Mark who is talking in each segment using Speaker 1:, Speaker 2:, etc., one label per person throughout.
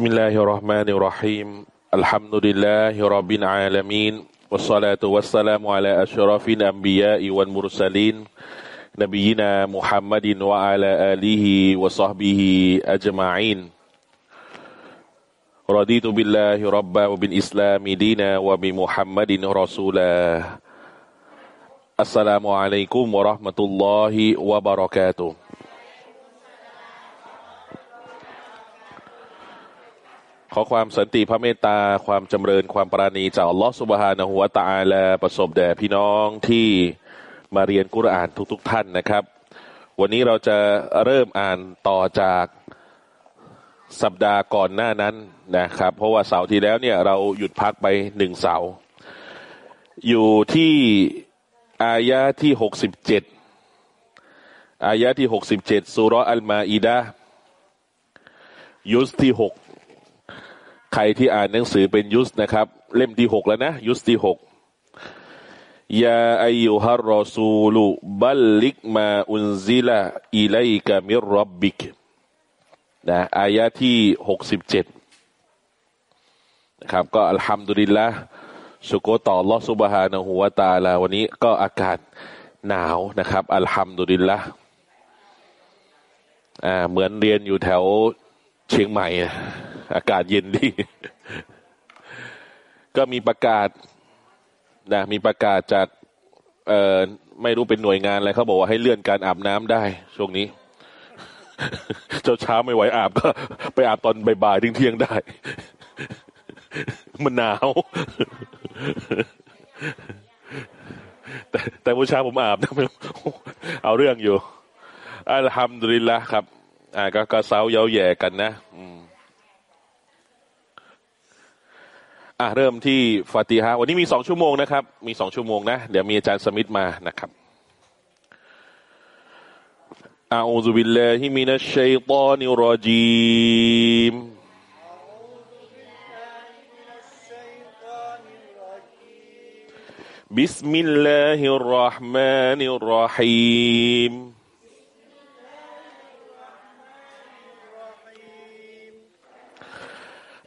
Speaker 1: بسم الله الرحمن الرحيم الحمد لله رب العالمين والصلاة والسلام على أشرف الأنبياء والمرسلين نبينا محمد وعلى آله وصحبه أجمعين رضيت بالله ربا وبالإسلام دينا وبمحمد رسولا السلام عليكم ورحمة الله وبركاته ขอความสันติพระเมตตา ความจำเริญความปราณีจากอัลลอฮฺสุบฮานะฮุวาตาแลาประสบแด่พี่น้องที่มาเรียนกุรอานทุกๆทท่านนะครับ วันนี้เราจะเริ่มอ่านต่อจากสัปดาห์ก่อนหน้านั้นนะครับ เพราะว่าเสาร์ที่แล้วเนี่ยเราหยุดพักไปหนึ่งเสาร์อยู่ที่อายะที่หกสิบเจ็ดอายะที่หกสิบเจ็ดสุรอัลมาอีดะยุสที่หก ใครที่อ่านหนังสือเป็นยุสนะครับ เล่มที่หกแล้วนะ ยุสที่หกยาอายุฮารอซูลุบัลลิกมาอุนซิลาอิไลกามิรับบิกนะอายะที่หกสิบเจ็ดนะครับ ก็อัลฮัมดุลิลละสุโกต่อลอสุบฮานะหัวตาลาวันนี้ก็อากาศหนาวนะครับ อัลฮัมดุลิลละอ่าเหมือนเรียนอยู่แถวเชียงใหม่ อากาศเย็นดี ก็มีประกาศนะมีประกาศจากเอ่อไม่รู้เป็นหน่วยงานอะไรเขาบอกว่าให้เลื่อนการอาบน้ำได้ ช่วงนี้ เช้าเช้าไม่ไหวอาบก็ ไปอาบตอนบ่ายๆเที่ยงได้ มันหนาว แต่แต่ผู้ชาผมอาบนะเอาเรื่องอยู่อัลฮัมดุลิลละครับ อ่าก็ก็เซาเย้าแย่กันนะ อืม อ่ะเริ่มที่ฟาติฮะวันนี้มีสองชั่วโมงนะครับ มีสองชั่วโมงนะ เดี๋ยวมีอาจารย์สมิธมานะครับอาอูซุบิลลาฮิมินัชชัยฏอนิรรจีม بسم الله الرحمن الرحيم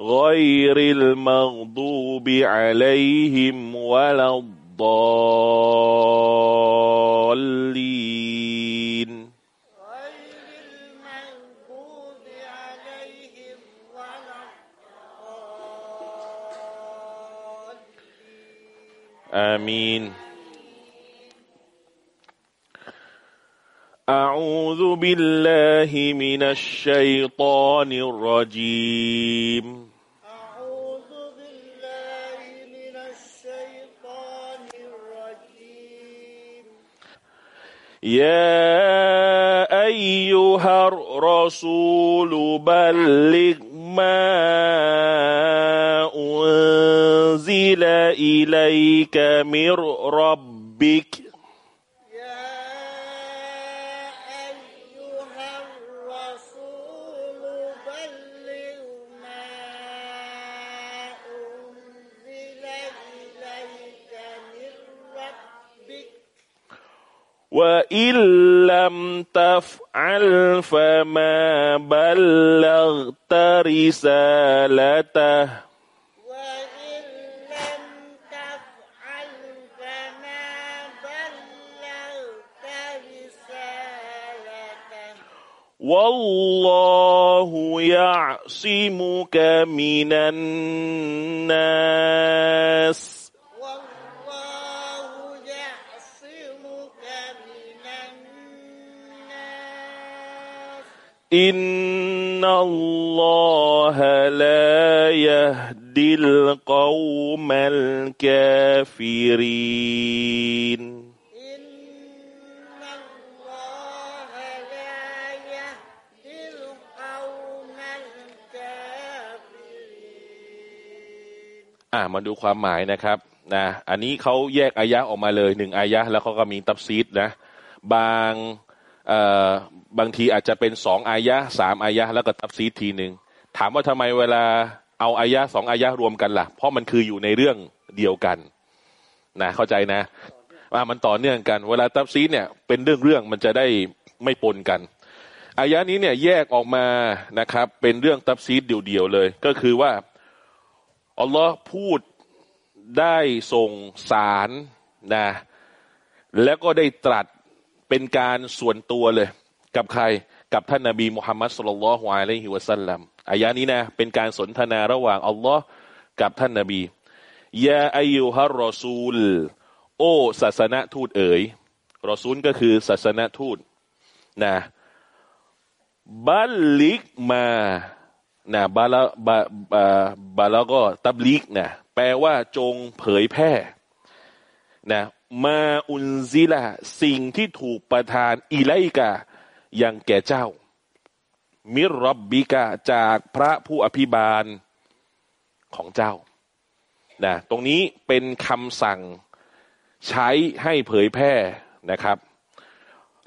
Speaker 1: غير المغضوب عليهم ولا الضالين. آمين. أعوذ بالله من الشيطان الرجيم. يا أيها الرسول بلغ ما أنزل إليك من ربك وإن لم تفعل فما بلغت رسالته.
Speaker 2: وإن لم تفعل فما بلغت رسالته.
Speaker 1: والله يعصمك من الناس. إن الله لا يهدي القوم الكافرين
Speaker 2: إن الله لا يهدي القوم الكافرين
Speaker 1: อ่ามาดูความหมายนะครับนะอันนี้เขาแยกอายะออกมาเลยหนึ่งอายะแล้วเขาก็มีตับซีดนะ บางเอ่อ บางทีอาจจะเป็นสองอายะสามอายะแล้วก็ตับซีดทีหนึ่งถามว่าทำไมเวลาเอาอายะสองอายะรวมกันล่ะ เพราะมันคืออยู่ในเรื่องเดียวกันนะเข้าใจนะว่ามันต่อเนื่องกัน เวลาตับซีดเนี่ยเป็นเรื่องเรื่องมันจะได้ไม่ปนกันอายะนี้เนี่ยแยกออกมานะครับ เป็นเรื่องตับซีดเดี่ยวๆเลย ก็คือว่าอัลลอฮ์พูดได้ส่งสารนะแล้วก็ได้ตรัส เป็นการส่วนตัวเลย กับใครกับท่านนาบีมุฮัมมัดสุลลัลลอฮุอะลัยฮิวะสัลลัมอายะนี้นะเป็นการสนทนาระหว่างอัลลอฮ์กับท่านนาบียาอายุฮารอซูล โอศาสนทูตเอ๋ยรอซูลก็คือศาสนทูตนะบัลลิกมานะบาลาบาบาบาลาก็ตับลิกนะแปลว่าจงเผยแพร่นะ มาอุนซิละสิ่งที่ถูกประทานอิไลกาอย่างแก่เจ้า มิรับบิกาจากพระผู้อภิบาลของเจ้านะตรงนี้เป็นคำสั่งใช้ให้เผยแพร่นะครับ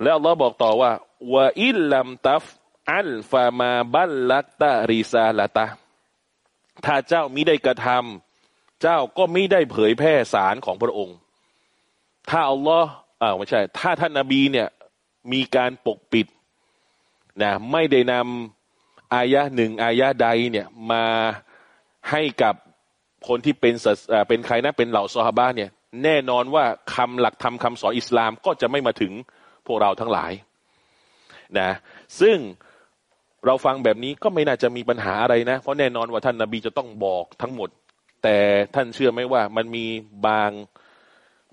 Speaker 1: แล้วอัลลอฮ์บอกต่อว่าวะอิลลัมตัฟอัลฟามาบัลลักตะริซาลตะถ้าเจ้ามิได้กระทำเจ้าก็ไม่ได้เผยแพร่สารของพระองค์ ถ้าอัลลอฮ์อ่าไม่ใช่ ถ้าท่านนาบีเนี่ยมีการปกปิดนะไม่ได้นำอายะหนึ่งอายะใดเนี่ยมาให้กับคนที่เป็นเป็นใครนะเป็นเหล่าซอฮาบะเนี่ย แน่นอนว่าคำหลักธรรมคำสอนอิสลามก็จะไม่มาถึงพวกเราทั้งหลายนะซึ่งเราฟังแบบนี้ก็ไม่น่าจะมีปัญหาอะไรนะ เพราะแน่นอนว่าท่านนาบีจะต้องบอกทั้งหมด แต่ท่านเชื่อไหมว่ามันมีบาง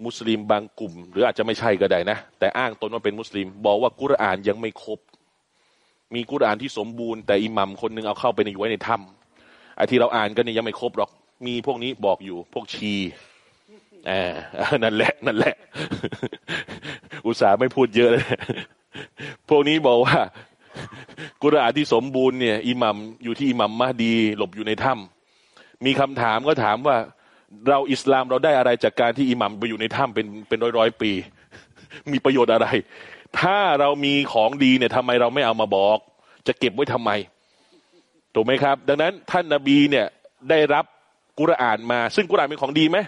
Speaker 1: มุสลิมบางกลุ่ม หรืออาจจะไม่ใช่ก็ได้นะ แต่อ้างตนว่าเป็นมุสลิม บอกว่ากุรอานยังไม่ครบ มีกุรอานที่สมบูรณ์แต่อิหมัมคนหนึงเอาเข้าไปในอยู่ไว้ในถ้ำไอ้ที่เราอ่านกันเนี่ยยังไม่ครบหรอก มีพวกนี้บอกอยู่พวกชีอ่านั่นแหละ นั่นแหละ อุตส่าห์ไม่พูดเยอะเลยพวกนี้บอกว่า กุรอานที่สมบูรณ์เนี่ยอิหมัมอยู่ที่อิหมัมมาดี หลบอยู่ในถ้ำมีคำถามก็ถามว่า เราอิสลามเราได้อะไรจากการที่อิหมัมไปอยู่ในถ้ำเป็นเป็นร้อยร้อยปี มีประโยชน์อะไร ถ้าเรามีของดีเนี่ยทำไมเราไม่เอามาบอก จะเก็บไว้ทำไมถูกไหมครับ ดังนั้นท่านนาบีเนี่ยได้รับกุรอานมา ซึ่งกุรอานเป็นของดีไหม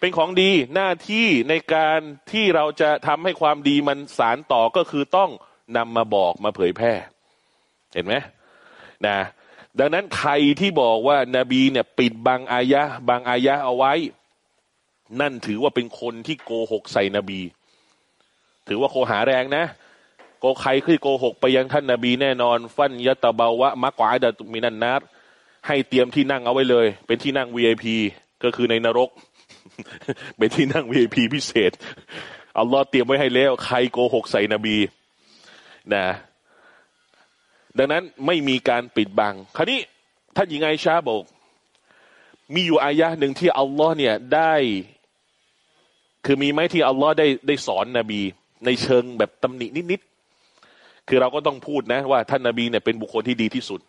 Speaker 1: เป็นของดีหน้าที่ในการที่เราจะทำให้ความดีมันสารต่อก็คือต้องนำมาบอกมาเผยแพร่ เห็นไหมนะ ดังนั้นใครที่บอกว่านาบีเนี่ยปิดบางอายะบางอายะเอาไว้ นั่นถือว่าเป็นคนที่โกหกใส่นบี ถือว่าโคหาแรงนะโกใครคือโกหกไปยังท่านนาบีแน่นอน ฟันยะตะเบาวะมักวาดะมินันนัดให้เตรียมที่นั่งเอาไว้เลย เป็นที่นั่ง VIP ก็คือในนรก เป็นที่นั่ง VIP พิเศษอัลลอฮ์เตรียมไว้ให้แล้ว ใครโกหกใส่นบี นะ ดังนั้นไม่มีการปิดบัง คราวนี้ท่านหญิงไอชาบอก มีอยู่อายะหนึ่งที่อัลลอฮ์เนี่ยได้ คือมีไหมที่อัลลอฮ์ได้ได้สอนนบี ในเชิงแบบตำหนินิดๆคือเราก็ต้องพูดนะว่าท่านนบีเนี่ยเป็นบุคคลที่ดีที่สุด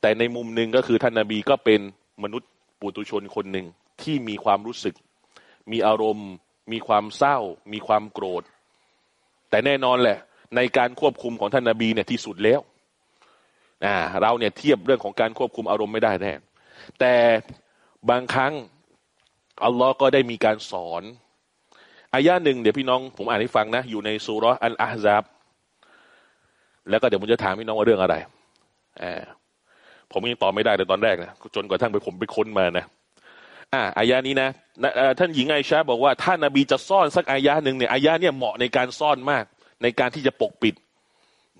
Speaker 1: แต่ในมุมหนึ่งก็คือท่านนบีก็เป็นมนุษย์ปุตุชนคนหนึ่งที่มีความรู้สึก มีอารมณ์ มีความเศร้า มีความโกรธ แต่แน่นอนแหละ ในการควบคุมของท่านนบีเนี่ยที่สุดแล้ว อ่าเราเนี่ยเทียบเรื่องของการควบคุมอารมณ์ไม่ได้แน่แต่บางครั้งอัลลอฮ์ก็ได้มีการสอนอายะหนึ่งเดี๋ยวพี่น้องผมอ่านให้ฟังนะ อยู่ในสุรอัลอาฮซับแล้วก็เดี๋ยวผมจะถามพี่น้องว่าเรื่องอะไรอ่าผมยังตอบไม่ได้แต่ตอนแรกนะจนกระทั่งไปผมไปค้นมานะอ่าอายะนี้นะท่านหญิงไอชาบอกว่าถ้านบีจะซ่อนสักอายะหนึ่งเนี่ยอายะเนี่ยเหมาะในการซ่อนมาก ในการที่จะปกปิด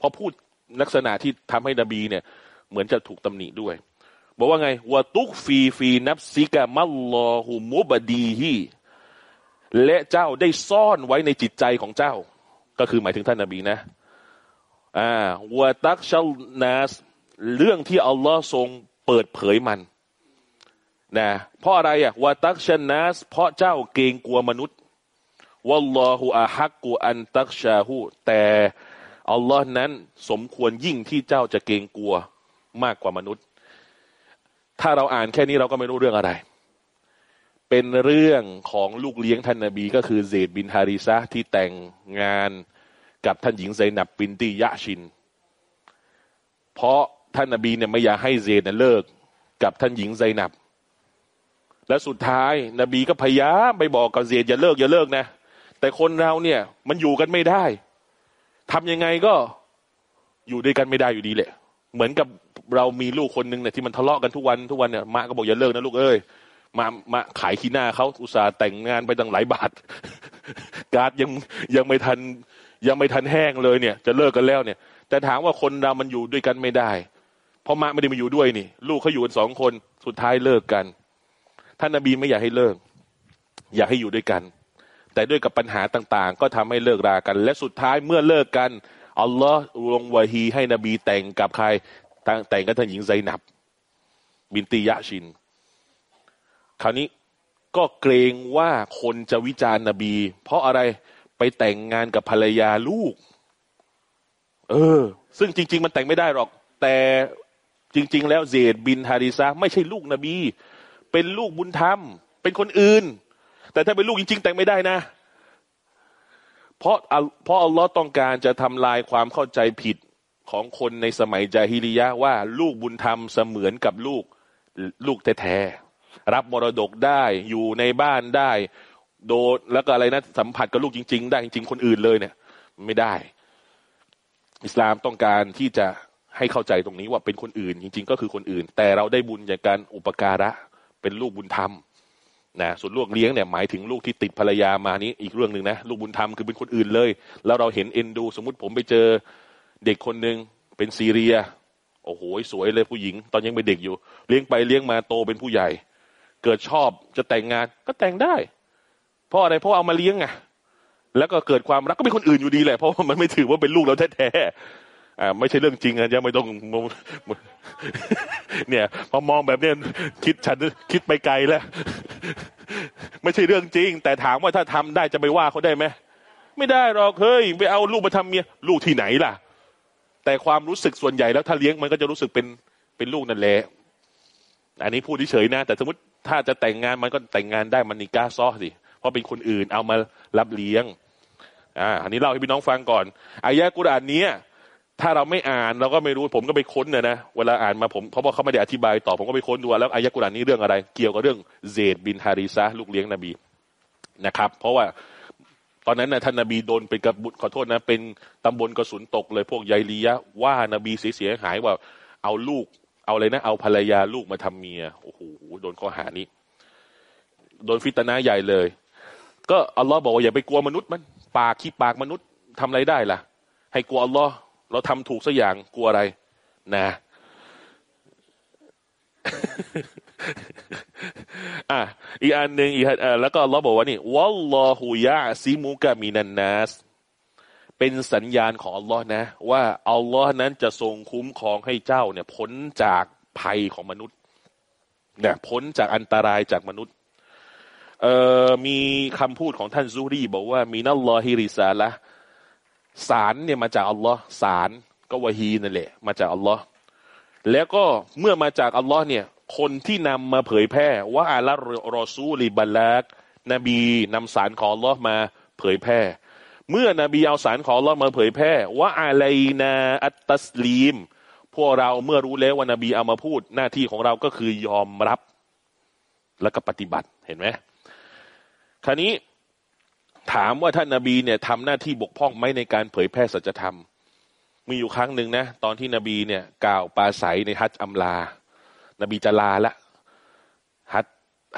Speaker 1: พอพูด ลักษณะที่ทำให้นบีเนี่ย เหมือนจะถูกตำหนิด้วย บอกว่าไง وتخفي في نفسك ما الله مبديه และเจ้าได้ซ่อนไว้ในจิตใจของเจ้า ก็คือหมายถึงท่านนบีนะอ่า وتخشى الناس เรื่องที่อัลลอฮ์ทรงเปิดเผยมันนะเพราะอะไรอะ وتخشى الناس เพราะเจ้าเกรงกลัวมนุษย์والله أحق أن تخشاهแต่ อัลลอฮ์นั้นสมควรยิ่งที่เจ้าจะเกรงกลัวมากกว่ามนุษย์ ถ้าเราอ่านแค่นี้เราก็ไม่รู้เรื่องอะไร เป็นเรื่องของลูกเลี้ยงท่านนบี ก็คือเซดบินฮาริซะที่แต่งงานกับท่านหญิงไซนับปินตียะชิน เพราะท่านนบีเนี่ยไม่อยากให้เซดเลิกกับท่านหญิงไซนับ และสุดท้ายนบีก็พยายามไปบอกกับเซดอย่าเลิกอย่าเลิกนะ แต่คนเราเนี่ยมันอยู่กันไม่ได้ ทำยังไงก็อยู่ด้วยกันไม่ได้อยู่ดีแหละ เหมือนกับเรามีลูกคนหนึ่งเนี่ยที่มันทะเลาะกันทุกวันทุกวันเนี่ยมาก็บอกอย่าเลิกนะลูกเอ้ยมามาขายขี้หน้าเขาอุตส่าห์แต่งงานไปตั้งหลายบาท การ์ดยังยังไม่ทันยังไม่ทันแห้งเลยเนี่ย จะเลิกกันแล้วเนี่ย แต่ถามว่าคนเรามันอยู่ด้วยกันไม่ได้ เพราะมาไม่ได้มาอยู่ด้วยนี่ ลูกเขาอยู่กันสองคนสุดท้ายเลิกกัน ท่านนบีไม่อยากให้เลิก อยากให้อยู่ด้วยกัน แต่ด้วยกับปัญหาต่างๆ ก็ทำให้เลิกรากัน และสุดท้ายเมื่อเลิกกันอัลลอฮ์ลงวะฮีให้นบีแต่งกับใครแต่งกับท่านหญิงไซนับ บินตียะชิน คราวนี้ก็เกรงว่าคนจะวิจารณ์นบี เพราะอะไรไปแต่งงานกับภรรยาลูก เออ ซึ่งจริง ๆ มันแต่งไม่ได้หรอก แต่จริง ๆ แล้วเซดบินฮาริซาไม่ใช่ลูกนบี เป็นลูกบุญธรรม เป็นคนอื่น แต่ถ้าเป็นลูกจริง ๆ แต่งไม่ได้นะ เพราะเพราะอัลลอฮ์ต้องการจะทำลายความเข้าใจผิดของคนในสมัยจาฮิริยะว่าลูกบุญธรรมเสมือนกับลูกลูกแท้ๆรับมรดกได้อยู่ในบ้านได้โดดแล้วก็อะไรนะสัมผัสกับลูกจริง ๆ ได้จริง ๆ คนอื่นเลยเนี่ย ไม่ได้ อิสลามต้องการที่จะให้เข้าใจตรงนี้ว่าเป็นคนอื่น จริง ๆ ก็คือคนอื่น แต่เราได้บุญจากการอุปการะ เป็นลูกบุญธรรม นะส่วนลูกเลี้ยงเนี่ยหมายถึงลูกที่ติดภรรยามานี้อีกเรื่องหนึ่งนะลูกบุญธรรมคือเป็นคนอื่นเลย แล้วเราเห็นเอ็นดู สมมติผมไปเจอเด็กคนหนึ่งเป็นซีเรีย โอ้โหสวยเลยผู้หญิง ตอนยังเป็นเด็กอยู่ เลี้ยงไปเลี้ยงมาโตเป็นผู้ใหญ่ เกิดชอบจะแต่งงานก็แต่งได้ เพราะอะไรเพราะเอามาเลี้ยงไงแล้วก็เกิดความรักก็เป็นคนอื่นอยู่ดีแหละเพราะมันไม่ถือว่าเป็นลูกเราแท้ๆ อ่าไม่ใช่เรื่องจริงนะยังไม่ต้องเนี่ย พอมองแบบเนี้ยคิดฉันคิดไปไกลแล้ว ไม่ใช่เรื่องจริง แต่ถามว่าถ้าทำได้จะไปว่าเขาได้ไหมไม่ได้หรอกเฮ้ยไปเอาลูกมาทำเมียลูกที่ไหนล่ะ แต่ความรู้สึกส่วนใหญ่แล้วถ้าเลี้ยงมันก็จะรู้สึกเป็นเป็นลูกนั่นแหละอันนี้พูดเฉยๆนะ แต่สมมติถ้าจะแต่งงานมันก็แต่งงานได้มันนิก้าซอสิเพราะเป็นคนอื่นเอามารับเลี้ยงอ่าอันนี้เล่าให้พี่น้องฟังก่อนอายะกุรอานเนี้ย ถ้าเราไม่อ่านเราก็ไม่รู้ผมก็ไปค้นเนี่ยนะเวลาอ่านมาผมเพราะว่าเขาไม่ได้อธิบายต่อผมก็ไปค้นดูแล้วอายะกุรอานนี้เรื่องอะไร เกี่ยวกับเรื่องเซดบินฮาริซะลูกเลี้ยงนบีนะครับ เพราะว่าตอนนั้นนะท่านนบีโดนเป็นกระบุขอโทษนะ เป็นตำบลกระสุนตกเลยพวกยายลียะว่านบีเสียหายว่าเอาลูก เอาเลยนะ เอาภรรยาลูกมาทำเมียโอ้โหโดนข้อหานี้ โดนฟิตนาใหญ่เลย ก็อัลลอฮ์บอกว่าอย่าไปกลัวมนุษย์มัน ปากขี้ปากมนุษย์ทำอะไรได้ล่ะ ให้กลัวอัลลอฮ์ เราทำถูกสักอย่างกลัวอะไร นะอะอีกอันหนึ่งอีกอ่แล้วก็เราบอกว่านี่วัลลอฮุยะซิมุกะมินันนัสเป็นสัญญาณของอัลลอฮ์นะ ว่าอัลลอฮ์นั้นจะทรงคุ้มครองให้เจ้าเนี่ยพ้นจากภัยของมนุษย์เนี่ยพ้นจากอันตรายจากมนุษย์เอ่อมีคำพูดของท่านซูรีบอกว่ามีนัลลอฮิริซาละ สารเนี่ยมาจากอัลลอฮ์สารก็วะฮีนั่นแหละมาจากอัลลอฮ์แล้วก็เมื่อมาจากอัลลอฮ์เนี่ย คนที่นำมาเผยแพร่ว่าอาลัรอซูลิบัลลักนบีนำสารของอัลลอฮ์มาเผยแพร่ เมื่อนบีเอาสารของอัลลอฮ์มาเผยแพร่ว่าอะไรนาอัตตัสลีม พวกเราเมื่อรู้แล้วว่านบีเอามาพูดหน้าที่ของเราก็คือยอมรับ แล้วก็ปฏิบัติเห็นไหมคราวนี้ ถามว่าท่านนาบีเนี่ยทำหน้าที่บกพร่องไหมในการเผยแพร่สัจธรรม มีอยู่ครั้งหนึ่งนะ ตอนที่นบีเนี่ย กล่าวปาศัยในฮัจอัมลา นบีจะลาละฮัด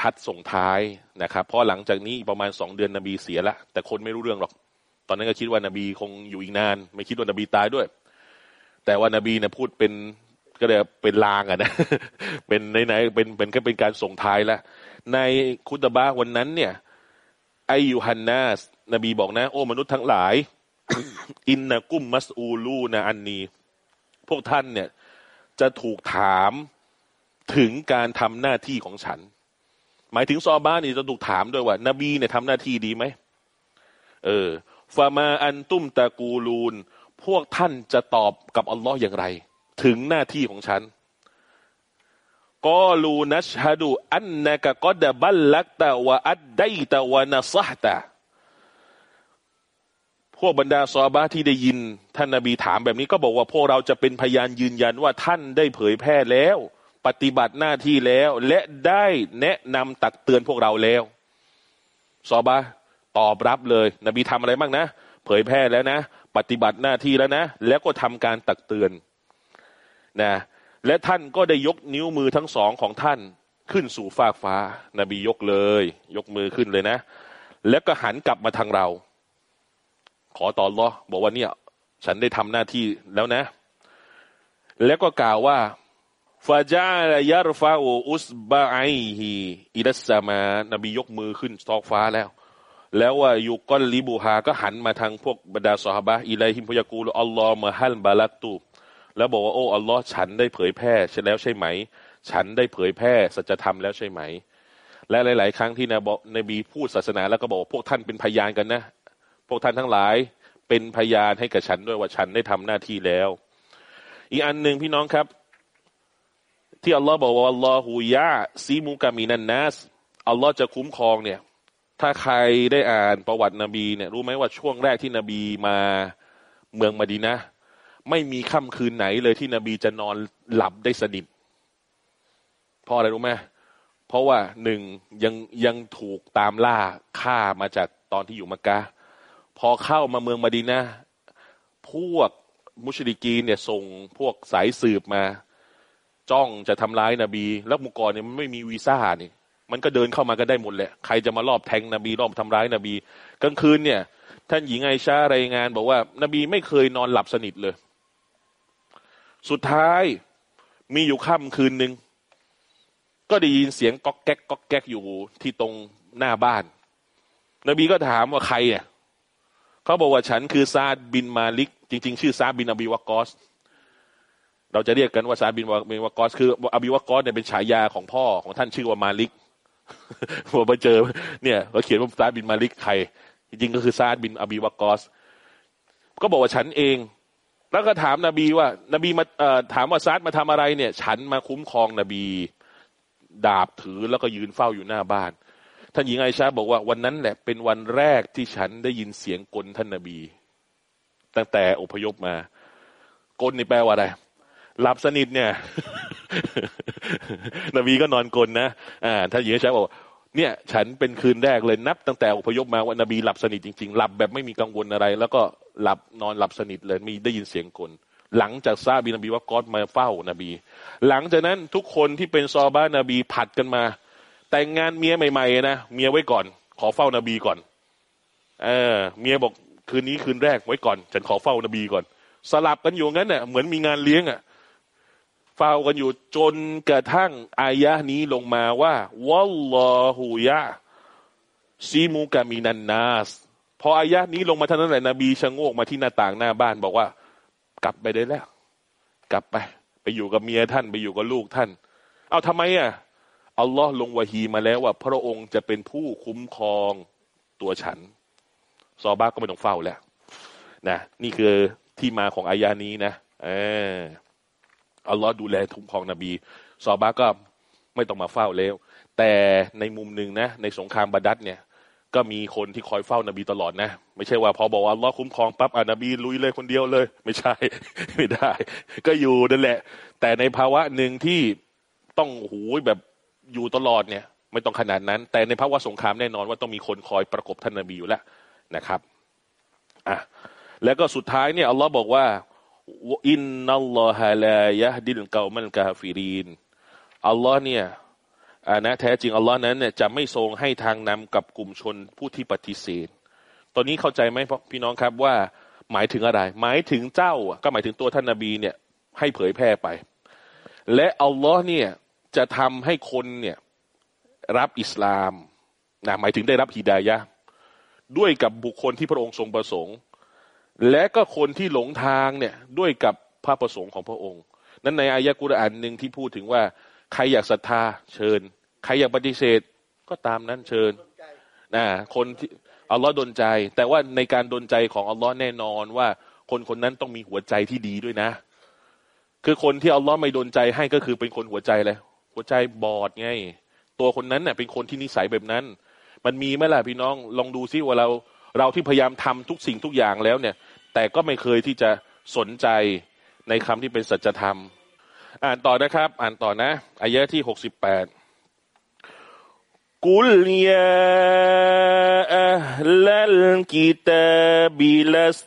Speaker 1: ฮัดส่งท้ายนะครับเพราะหลังจากนี้ประมาณสองเดือนนบีเสียละแต่คนไม่รู้เรื่องหรอก ตอนนั้นก็คิดว่านบีคงอยู่อีกนาน ไม่คิดว่านบีตายด้วย แต่ว่านาบีเนี่ยพูดเป็นก็เลยเป็นลางอะนะ เป็นไหนๆเป็นเป็นก็เป็นการส่งท้ายแล้วในคุตบะวันนั้นเนี่ย ไอยูฮันนาสนบีบอกนะ โอ้มนุษย์ทั้งหลาย อินนะกุมมัสอูลูนะอันนีพวกท่านเนี่ย จะถูกถามถึงการทำหน้าที่ของฉัน หมายถึงซอบ้านนี่จะถูกถามด้วยว่า นบีเนี่ยทำหน้าที่ดีไหมเออฟามาอันตุ้มตะกูลูน พวกท่านจะตอบกับอัลลอฮ์อย่างไร ถึงหน้าที่ของฉัน กอลูนัชฮะดูอันนักกอดบัลลักตะวะอัดไดตะวะนัสฮตะพวกบรรดาซอบาที่ได้ยิน ท่านนาบีถามแบบนี้ก็บอกว่าพวกเราจะเป็นพยานยืนยันว่าท่านได้เผยแพร่แล้ว ปฏิบัติหน้าที่แล้ว และได้แนะนำตักเตือนพวกเราแล้วซอบาตอบรับเลย นบีทำอะไรบ้างนะ เผยแพร่แล้วนะ ปฏิบัติหน้าที่แล้วนะ แล้วก็ทำการตักเตือนนะ และท่านก็ได้ยกนิ้วมือทั้งสองของท่านขึ้นสู่ฟากฟ้า นบียกเลย ยกมือขึ้นเลยนะ แล้วก็หันกลับมาทางเรา ขอตอนรอบอกว่าเนี่ย ฉันได้ทำหน้าที่แล้วนะ แล้วก็กล่าวว่าฟาจาลยารฟาอุสบาไอฮีอิดัสซามานบียกมือขึ้นท้องฟ้าแล้ว แล้วว่ายุกอนลิบูฮาก็หันมาทางพวกบรรดาสหบะอิไลฮิมพยากูลอัลลอฮ์มะฮัลบาลักตู แล้วบอกว่าโอ้อัลลอฮ์ฉันได้เผยแพร่ใช่แล้วใช่ไหม ฉันได้เผยแพร่สัจธรรมแล้วใช่ไหม และหลาย ๆ ครั้งที่นบนบีพูดศาสนาแล้วก็บอกพวกท่านเป็นพยานกันนะ พวกท่านทั้งหลายเป็นพยานให้กับฉันด้วยว่าฉันได้ทำหน้าที่แล้ว อีกอันหนึ่งพี่น้องครับ ที่อัลลอฮ์บอกว่าอัลลอฮฺยะซีมุกามินันนัสอัลลอฮ์จะคุ้มครองเนี่ย ถ้าใครได้อ่านประวัตินบีเนี่ยรู้ไหมว่าช่วงแรกที่นบีมาเมืองมาดีนะ ไม่มีค่ำคืนไหนเลยที่นบีจะนอนหลับได้สนิทเพราะอะไรรู้ไหมเพราะว่าหนึ่งยังยังถูกตามล่าฆ่ามาจากตอนที่อยู่มักกะพอเข้ามาเมืองมาดีนะพวกมุชริกีเนี่ยส่งพวกสายสืบมา จ้องจะทำร้ายนาบี แล้วมุกรเนี่ยมันไม่มีวีซ่านี่มันก็เดินเข้ามาก็ได้หมดแหละ ใครจะมารอบแทงนบีรอบทำร้ายนาบี กลางคืนเนี่ย ท่านหญิงไอชารายงาน บอกว่านบีไม่เคยนอนหลับสนิทเลย สุดท้ายมีอยู่ค่ำคืนหนึ่งก็ได้ยินเสียงก๊อกแก๊กก๊อกแก๊กอยู่ที่ตรงหน้าบ้าน นบีก็ถามว่าใครอะเขาบอกว่าฉันคือซาดบินมาลิก จริง ๆ ชื่อซาบินอบีวากอส เราจะเรียกกันว่าซาบินวากอส คืออบีวากอสเนี่ยเป็นฉายาของพ่อของท่านชื่อว่ามาลิกพอไปเจอ เนี่ยเขาเขียนว่าซาบินมาลิกใคร จริงๆก็คือซาดบินอบีวากอส ก็บอกว่าฉันเอง แล้วก็ถามนาบีว่า นบีมาถามว่าซาดมาทำอะไรเนี่ย ฉันมาคุ้มครองนบี ดาบถือแล้วก็ยืนเฝ้าอยู่หน้าบ้าน ท่านหญิงไอชาบอกว่าวันนั้นแหละเป็นวันแรกที่ฉันได้ยินเสียงกลท่านนบี ตั้งแต่อพยพมากลนี่แปลว่าอะไรหลับสนิทเนี่ย นบีก็นอนกลนะอ่าท่านหญิงไอชาบอก เนี่ยฉันเป็นคืนแรกเลยนับตั้งแต่อพยพมาว่านบีหลับสนิทจริงๆ หลับแบบไม่มีกังวลอะไร แล้วก็หลับนอนหลับสนิทเลยมีได้ยินเสียงกลหลังจากซาบีนบีว่ากอดมาเฝ้านบี หลังจากนั้นทุกคนที่เป็นซอบ้านนบีผัดกันมา แต่งงานเมียใหม่ๆนะเมียไว้ก่อน ขอเฝ้านบีก่อน เออ เมียบอกคืนนี้คืนแรกไว้ก่อน ฉันขอเฝ้านบีก่อน สลับกันอยู่งั้นเน่ะเหมือนมีงานเลี้ยงอะ ฝ้ากันอยู่จนกระทั่งอายะนี้ลงมาว่าวัลลอฮุยะซีมูกามินันนาส พออายะนี้ลงมาท่านนั้นแหละนบีชะโงกมาที่หน้าต่างหน้าบ้านบอกว่า กลับไปได้แล้ว กลับไป ไปอยู่กับเมียท่านไปอยู่กับลูกท่าน เอาทำไมอะอัลลอฮ์ลงวะฮีมาแล้วว่า พระองค์จะเป็นผู้คุ้มครองตัวฉัน ซอบ้าก็ไม่ต้องเฝ้าแล้วนะนี่คือที่มาของอายานี้นะ เออ อัลลอฮ์ดูแลคุ้มครองนบีซอบาก็ไม่ต้องมาเฝ้าแล้ว แต่ในมุมหนึ่งนะ ในสงครามบาดัดเนี่ย ก็มีคนที่คอยเฝ้านบีตลอดนะ ไม่ใช่ว่าพอบอกว่าล้อคุ้มครองปั๊บอ่านบีลุยเลยคนเดียวเลย ไม่ใช่ ไม่ได้ ก็อยู่นั่นแหละ แต่ในภาวะหนึ่งที่ต้องหูแบบอยู่ตลอดเนี่ย ไม่ต้องขนาดนั้น แต่ในภาวะสงครามแน่นอนว่าต้องมีคนคอยประกบท่านนบีอยู่แล้วนะครับอะแล้วก็สุดท้ายเนี่ยอัลลอฮ์บอกว่า إن الله لا يهدي القوم الكافرين อัลลอฮ์เนี่ยอานะแท้จริงอัลลอฮ์นั้นเนี่ยจะไม่ทรงให้ทางนำกับกลุ่มชนผู้ที่ปฏิเสธ ตอนนี้เข้าใจไหมพี่น้องครับว่าหมายถึงอะไร หมายถึงเจ้าก็หมายถึงตัวท่านนาบีเนี่ยให้เผยแพร่ไป และอัลลอฮ์เนี่ยจะทำให้คนเนี่ยรับอิสลามนะหมายถึงได้รับฮิดายะด้วยกับบุคคลที่พระองค์ทรงประสงค์ และก็คนที่หลงทางเนี่ยด้วยกับพระประสงค์ของพระองค์ นั้นในอายะกุรอานหนึ่งที่พูดถึงว่าใครอยากศรัทธาเชิญ ใครอยากปฏิเสธก็ตามนั้นเชิญนะคนที่อัลลอฮ์ดนใจ แต่ว่าในการดนใจของอัลลอฮ์แน่นอนว่าคนคนนั้นต้องมีหัวใจที่ดีด้วยนะ คือคนที่อัลลอฮ์ไม่ดนใจให้ก็คือเป็นคนหัวใจเลยหัวใจบอดไง ตัวคนนั้นเน่ยเป็นคนที่นิสัยแบบนั้น มันมีไหมล่ะพี่น้องลองดูซิว่าเราเราที่พยายามทำทุกสิ่งทุกอย่างแล้วเนี่ย แต่ก็ไม่เคยที่จะสนใจในคำที่เป็นสัจธรรม อ่านต่อนะครับ อ่านต่อนะอายะที่หกสิบแปดกุลยาอัลลกิตาบิลัส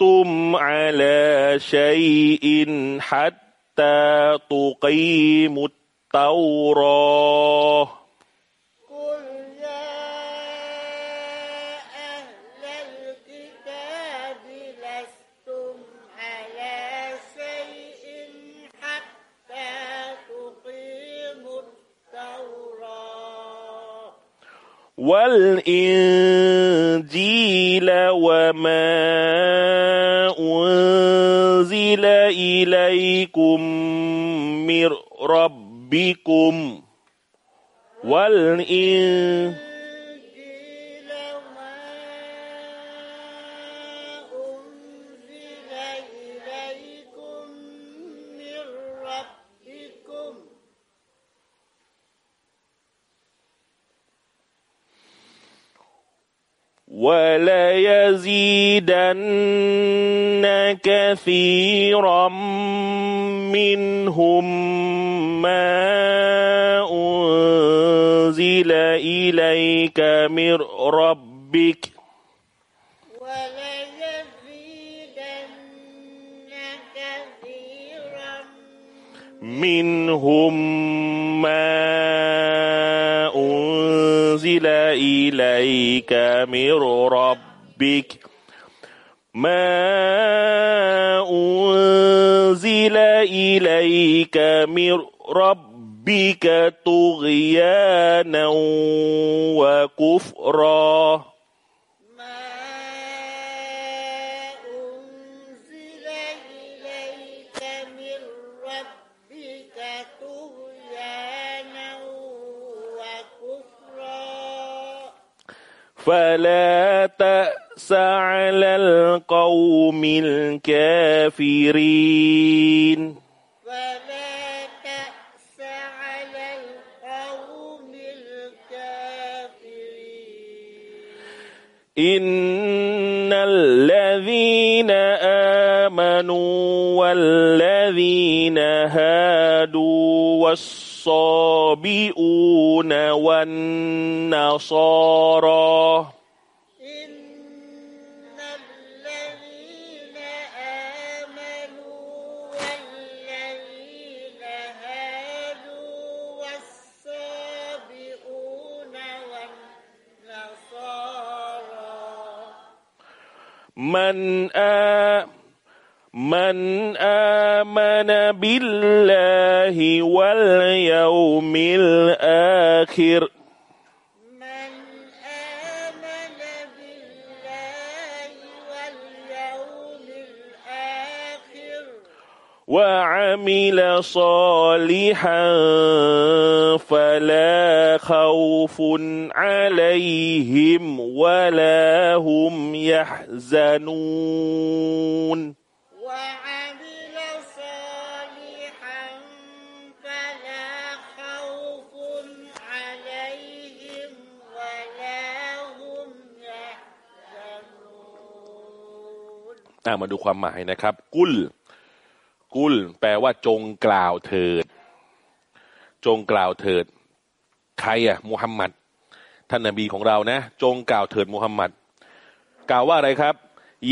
Speaker 1: ตุมอัลาชัยอินฮัตตาตุกีมุตเตารอ والإنجيل وما أنزل إليكم من ربكم والإن وليزيدن كثيرا منهم ما أنزل إليك من ربك. منهم ما أنزل إليك من ربك. ما أنزل إليك من ربك طغيانا وكفرا. فلا تأس على القوم الكافرين.
Speaker 2: فلا تأس على القوم الكافرين.
Speaker 1: إن الذين آمنوا والذين هادوا والصابئون والنصارى
Speaker 2: إن الذين آمنوا والذين هادوا والصابئون والنصارى
Speaker 1: من آ من آمن بالله واليوم الآخر صالحا فلا خوف عليهم ولا هم يحزنون
Speaker 2: وعمل صالحا فلا خوف عليهم ولا هم يحزنون
Speaker 1: อ่ะมาดูความหมายนะครับ กุล กุล แปลว่าจงกล่าวเถิด จงกล่าวเถิด ใครอะมุฮัมมัดท่านนบีของเรานะ จงกล่าวเถิดมุฮัมมัดกล่าวว่าอะไรครับ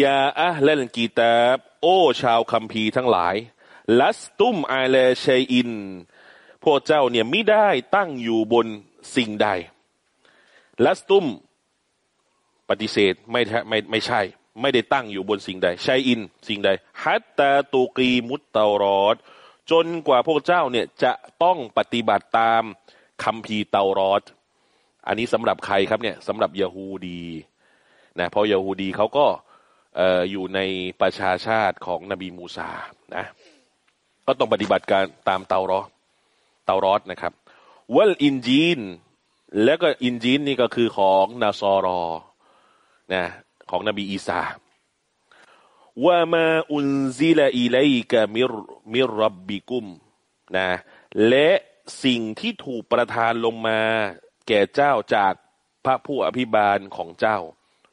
Speaker 1: ยาอะห์ลันกีตาบโอ้ชาวคัมภีร์ทั้งหลาย ลัสตุมอาเลชัยอิน พวกเจ้าเนี่ยไม่ได้ตั้งอยู่บนสิ่งใด ลัสตุมปฏิเสธไม่ใช่ไม่ไม่ใช่ ไม่ได้ตั้งอยู่บนสิ่งใดชัยอิน สิ่งใดฮัตตาตูกีมุตเตารอด จนกว่าพวกเจ้าเนี่ยจะต้องปฏิบัติตามคัมภีเตารอดอันนี้สำหรับใครครับเนี่ยสำหรับยาฮูดีนะเพราะยาฮูดีเขาก็เอ่อยู่ในประชาชาติของนบีมูซานะก็ต้องปฏิบัติการตามเตารอเตารอดนะครับوالإنجيل แล้วก็อินจีนนี่ก็คือของนาซอรอนะของนบีอีสา وما أنزل إليكم من من ربكمนะและสิ่งที่ถูกประทานลงมาแก่เจ้าจากพระผู้อภิบาลของเจ้า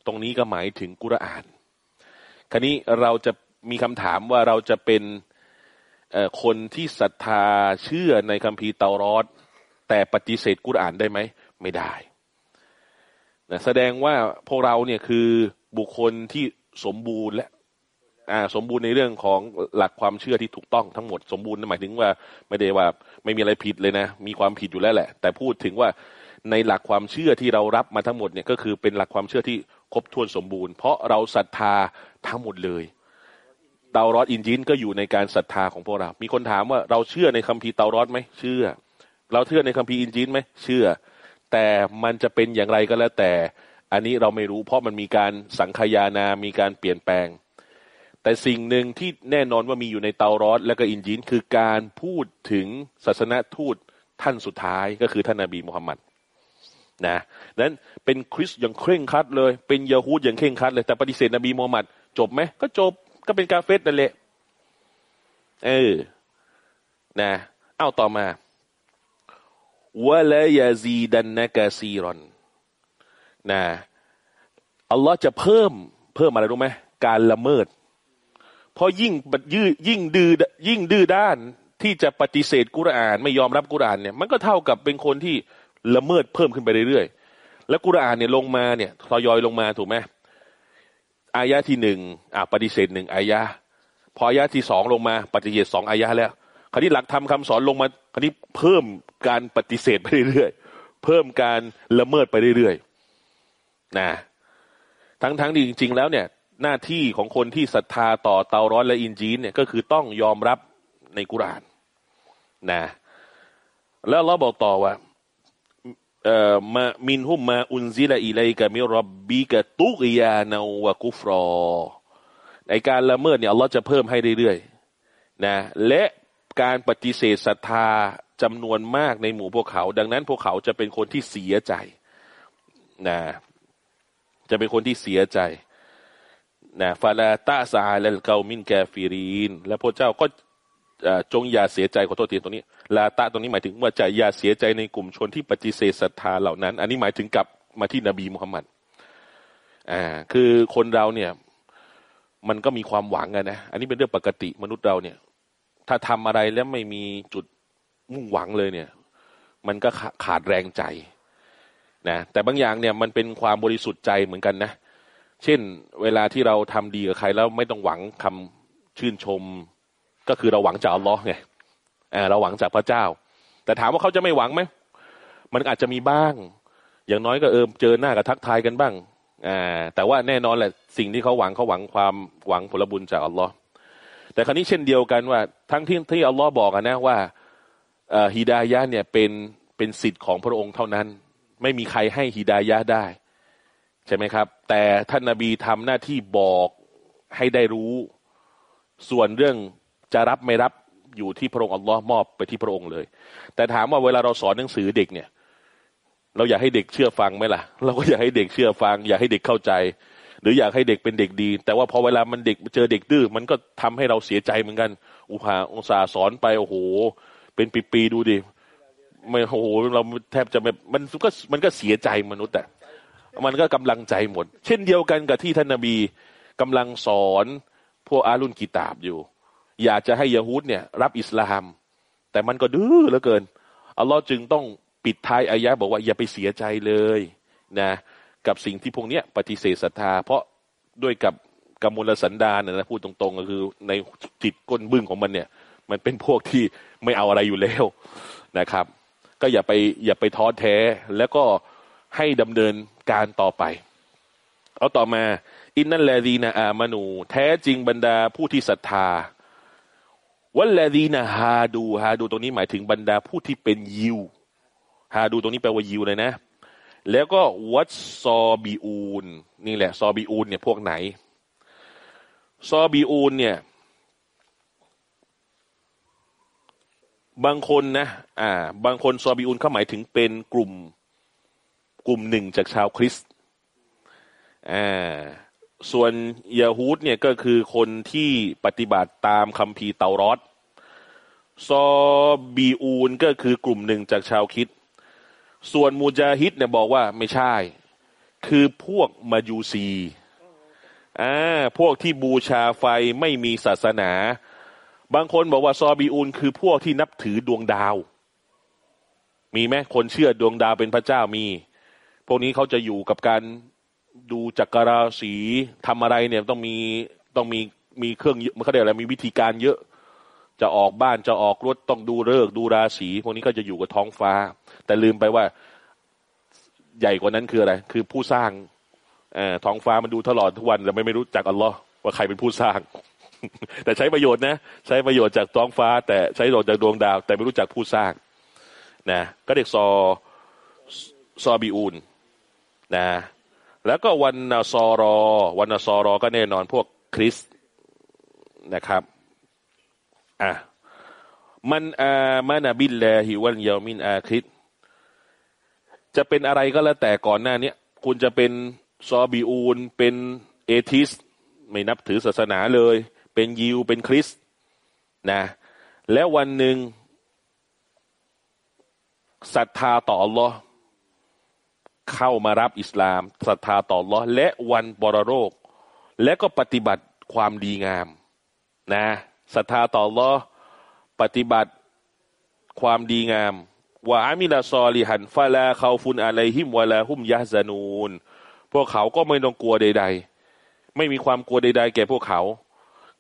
Speaker 1: ตรงนี้ก็หมายถึงกุรอาน คราวนี้เราจะมีคำถามว่าเราจะเป็นคนที่ศรัทธาเชื่อในคัมภีร์เตารอดแต่ปฏิเสธกุรอานได้ไหม ไม่ได้นะแสดงว่าพวกเราเนี่ยคือบุคคลที่สมบูรณ์และ สมบูรณ์ในเรื่องของหลักความเชื่อที่ถูกต้องทั้งหมดสมบูรณ์หมายถึงว่าไม่ได้ว่าไม่มีอะไรผิดเลยนะ มีความผิดอยู่แล้วแหละ แต่พูดถึงว่าในหลักความเชื่อที่เรารับมาทั้งหมดเนี่ยก็คือเป็นหลักความเชื่อที่ครบถ้วนสมบูรณ์ เพราะเราศรัทธาทั้งหมดเลยเตารอดอินจินก็อยู่ในการศรัทธาของพวกเรา มีคนถามว่าเราเชื่อในคัมภีร์เตารอดไหมเชื่อ เราเชื่อในคัมภีร์อินจินไหมเชื่อ แต่มันจะเป็นอย่างไรก็แล้วแต่ อันนี้เราไม่รู้เพราะมันมีการสังขยานา มีการเปลี่ยนแปลง แต่สิ่งหนึ่งที่แน่นอนว่ามีอยู่ในเตารอดและก็อินจินคือการพูดถึงศาสนทูตท่านสุดท้ายก็คือท่านนาบีมุฮัมมัดนะนั้นเป็นคริสอย่างเคร่งครัดเลย เป็นยาฮูดอย่างเคร่งครัดเลยแต่ปฏิเสธนบีมูฮัมมัดจบไหมก็จบก็เป็นกาเฟสนั่นแหละเออนะเอาต่อมาวะลายาซีดันนะกาซีรอนนะอัลลอฮ์จะเพิ่มเพิ่มอะไรรู้ไหมการละเมิด เพราะยิ่งยืยิ่งดื้อยิ่งดื้อด้านที่จะปฏิเสธกุรอาน ไม่ยอมรับกุรอานเนี่ยมันก็เท่ากับเป็นคนที่ละเมิดเพิ่มขึ้นไปเรื่อยๆ แล้วกุรอานเนี่ยลงมาเนี่ยทยอยลงมาถูกไหมอายะที่หนึ่งอ่าปฏิเสธหนึ่งอายะพออายะที่สองลงมาปฏิเสธสองอายะแล้วคราวนี้หลักธรรมคาสอนลงมาคราวนี้เพิ่มการปฏิเสธไปเรื่อยๆ เพิ่มการละเมิดไปเรื่อยๆนะทั้งๆที่จริง ๆ แล้วเนี่ย หน้าที่ของคนที่ศรัทธาต่อเตาร้อนและอินจีนเนี่ยก็คือต้องยอมรับในกุรานนะ แล้วเราบอกต่อว่ามามินหุมมาอุนซิลอิเลกะมิรับบีกะตุกยานาวะกุฟรอในการละเมิดเนี่ยอัลลอฮ์จะเพิ่มให้เรื่อยๆนะและการปฏิเสธศรัทธาจำนวนมากในหมู่พวกเขา ดังนั้นพวกเขาจะเป็นคนที่เสียใจนะจะเป็นคนที่เสียใจ นะฟาลาตาซาเลลเกามินแกฟิรีน และพระเจ้าก็จงอย่าเสียใจขอโทษทีตรงนี้ ลาตะตรงนี้หมายถึงว่าจะอย่าเสียใจในกลุ่มชนที่ปฏิเสธศรัทธาเหล่านั้น อันนี้หมายถึงกลับมาที่นบีมุฮัมมัดอ่าคือคนเราเนี่ย มันก็มีความหวังนะอันนี้เป็นเรื่องปกติมนุษย์เราเนี่ย ถ้าทำอะไรแล้วไม่มีจุดมุ่งหวังเลยเนี่ย มันก็ขาดแรงใจนะแต่บางอย่างเนี่ยมันเป็นความบริสุทธิ์ใจเหมือนกันนะ เช่น เวลาที่เราทำดีกับใครแล้วไม่ต้องหวังคำชื่นชม ก็คือเราหวังจากอัลลอฮ์ไงเราหวังจากพระเจ้า แต่ถามว่าเขาจะไม่หวังไหมมันอาจจะมีบ้าง อย่างน้อยก็เออเจอหน้ากับทักทายกันบ้างอ่าแต่ว่าแน่นอนแหละสิ่งที่เขาหวังเขาหวังความหวังผลบุญจากอัลลอฮ์แต่ครั้นี้เช่นเดียวกันว่า ทั้งที่ที่อัลลอฮ์บอกนะว่าฮิดายะเนี่ยเป็นเป็นสิทธิ์ของพระองค์เท่านั้น ไม่มีใครให้ฮิดายะได้ ใช่ไหมครับ แต่ท่านนาบีทำหน้าที่บอกให้ได้รู้ ส่วนเรื่องจะรับไม่รับอยู่ที่พระองค์อัลลอฮ์มอบไปที่พระองค์เลย แต่ถามว่าเวลาเราสอนหนังสือเด็กเนี่ย เราอยากให้เด็กเชื่อฟังไหมล่ะ เราก็อยากให้เด็กเชื่อฟัง อยากให้เด็กเข้าใจ หรืออยากให้เด็กเป็นเด็กดี แต่ว่าพอเวลามันเด็กเจอเด็กดื้อมันก็ทำให้เราเสียใจเหมือนกัน อุปาองศาสอนไปโอ้โห เป็นปีๆดูดิไม่โอ้โหเราแทบจะไม่มันก็มันก็เสียใจมนุษย์แต่ มันก็กำลังใจหมด เช่นเดียวกันกับที่ท่านนบีกำลังสอนพวกอาลุนกิตาบอยู่ อยากจะให้ยาฮูดเนี่ย รับอิสลาม แต่มันก็ดื้อเหลือเกินอัลลอฮ์จึงต้องปิดท้ายอายะบอกว่าอย่าไปเสียใจเลยนะกับสิ่งที่พวกเนี้ยปฏิเสธศรัทธา เพราะด้วยกับกมลสันดานนะพูดตรงๆ ก็คือในจิตก้นบึ้งของมันเนี่ย มันเป็นพวกที่ไม่เอาอะไรอยู่แล้วนะครับ ก็อย่าไปอย่าไปท้อแท้แล้วก็ให้ดำเนิน การต่อไป เอาต่อมา อินนัลลาดีนาอามานู แท้จริงบรรดาผู้ที่ศรัทธาวัลลาดีนาฮาดูฮาดูตรงนี้หมายถึงบรรดาผู้ที่เป็นยิวฮาดูตรงนี้แปลว่ายิวเลยนะ แล้วก็วัดซอบีอูนนี่แหละ ซอบีอูนเนี่ยพวกไหน ซอบีอูนเนี่ยบางคนนะ อ่า บางคนซอบีอูนเขาหมายถึงเป็นกลุ่ม กลุ่มหนึ่งจากชาวคริสต์อ่าส่วนยาฮูดเนี่ยก็คือคนที่ปฏิบัติตามคัมภีร์เตารอดซอบีอูนก็คือกลุ่มหนึ่งจากชาวคริด ส่วนมูจาฮิดเนี่ยบอกว่าไม่ใช่ คือพวกมายูซีอ่าพวกที่บูชาไฟไม่มีศาสนา บางคนบอกว่าซอบีอูนคือพวกที่นับถือดวงดาว มีไหมคนเชื่อดวงดาวเป็นพระเจ้ามี พวกนี้เขาจะอยู่กับการดูจักรราศีทำอะไรเนี่ยต้องมีต้องมีมีเครื่องมันเขาเรียกอะไรมีวิธีการเยอะ จะออกบ้านจะออกรถต้องดูเลิกดูราศีพวกนี้ก็จะอยู่กับท้องฟ้า แต่ลืมไปว่าใหญ่กว่านั้นคืออะไร คือผู้สร้างอท้องฟ้ามันดูตลอดทุกวันแต่ไม่ไม่รู้จักอัลลอฮ์ว่าใครเป็นผู้สร้าง แต่ใช้ประโยชน์นะ ใช้ประโยชน์จากท้องฟ้า แต่ใช้ประโยชน์จากดวงดาว แต่ไม่รู้จักผู้สร้างนะก็เด็กซอซอบีอูน นะแล้วก็วันนซอรอ วันนซอรอก็แน่นอนพวกคริสต์นะครับอะมันอามานาบิลลฮิวันเยามินอาคิดจะเป็นอะไรก็แล้วแต่ก่อนหน้านี้คุณจะเป็นซอบีอูนเป็นเอทิส ไม่นับถือศาสนาเลย เป็นยิวเป็นคริสต์นะแล้ววันหนึ่งศรัทธาต่ออัลลอฮ์ เข้ามารับอิสลามศรัทธาต่ออัลลอฮ์และวันบรโรค และก็ปฏิบัติความดีงามนะศรัทธาต่ออัลลอฮ์ปฏิบัติความดีงามว่าอามิลาซอลิหันฟาลาเขาฟุนอะไรหิมวะลาหุมยะซานูนพวกเขาก็ไม่ต้องกลัวใด ๆ ไม่มีความกลัวใด ๆ แก่พวกเขา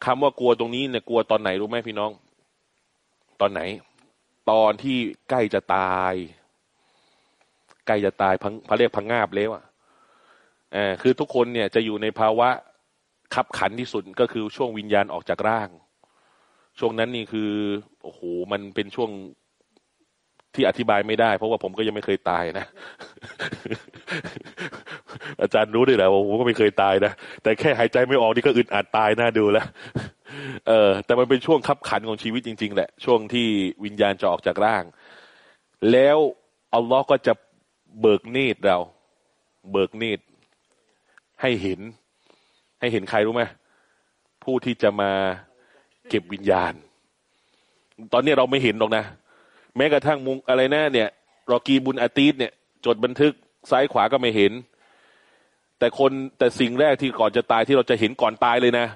Speaker 1: คำว่ากลัวตรงนี้เนี่ยกลัวตอนไหนรู้ไหมพี่น้อง ตอนไหน ตอนที่ใกล้จะตาย ใกล้จะตายพังเขาเรียกพังงาบแล้วอะเออคือทุกคนเนี่ยจะอยู่ในภาวะขับขันที่สุดก็คือช่วงวิญญาณออกจากร่าง ช่วงนั้นนี่คือโอ้โหมันเป็นช่วงที่อธิบายไม่ได้ เพราะว่าผมก็ยังไม่เคยตายนะ อาจารย์รู้ด้วยแหละว่าผมก็ไม่เคยตายนะ แต่แค่หายใจไม่ออกนี่ก็อึดอัดตายน่าดูแล้วเออ แต่มันเป็นช่วงขับขันของชีวิตจริง ๆ แหละ ช่วงที่วิญญาณจะออกจากร่าง แล้วอัลลอฮ์ก็จะ เบิกนตรเรา เบิกนตรให้เห็น ให้เห็นใครรู้ไหมผู้ที่จะมาเก็บวิญญาณ ตอนนี้เราไม่เห็นหรอกนะ แม้กระทั่งมุงอะไรนะเนี่ย รอกีบุญอาตีสเนี่ย จดบันทึกซ้ายขวาก็ไม่เห็น แต่คนแต่สิ่งแรกที่ก่อนจะตายที่เราจะเห็นก่อนตายเลยนะ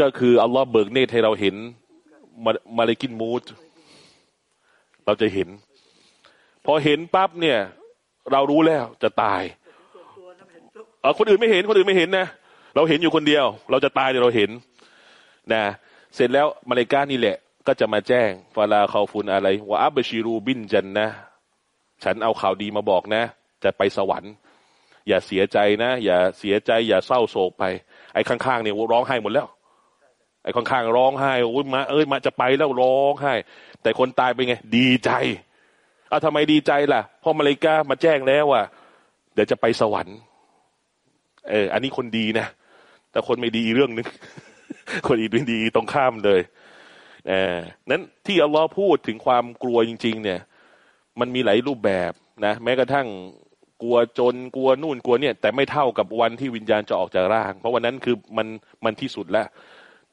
Speaker 1: ก็คืออัลลอฮ์เบิกเนตให้เราเห็นมามาเลกินมูดเราจะเห็น พอเห็นปั๊บเนี่ย เรารู้แล้วจะตายเออคนอื่นไม่เห็นคนอื่นไม่เห็นนะเราเห็นอยู่คนเดียว เราจะตายเดี๋ยวเราเห็น นะ เสร็จแล้วมาเลกานี่แหละ ก็จะมาแจ้งฟาลาเขาฟุนอะไรว่าอับบชิรูบินจันนะฉันเอาข่าวดีมาบอกนะ จะไปสวรรค์ อย่าเสียใจนะ อย่าเสียใจ อย่าเศร้าโศกไป ไอ้ข้างๆเนี่ยร้องไห้หมดแล้ว ไอ้ข้างๆร้องไห้โอ้ยมาเอ้ยมาจะไปแล้วร้องไห้ แต่คนตายเป็นไง ดีใจ เอาทำไมดีใจล่ะเพราะมาเลกามาแจ้งแล้วว่า เดี๋ยวจะไปสวรรค์ เออ อันนี้คนดีนะ แต่คนไม่ดีเรื่องนึง คนอีกไม่ดีตรงข้ามเลย เออนั้นที่อัลลอฮ์พูดถึงความกลัวจริง ๆ เนี่ย มันมีหลายรูปแบบนะ แม้กระทั่งกลัวจนกลัวนู่นกลัวเนี่ย แต่ไม่เท่ากับวันที่วิญญาณจะออกจากร่าง เพราะวันนั้นคือมันมันที่สุดแล้ว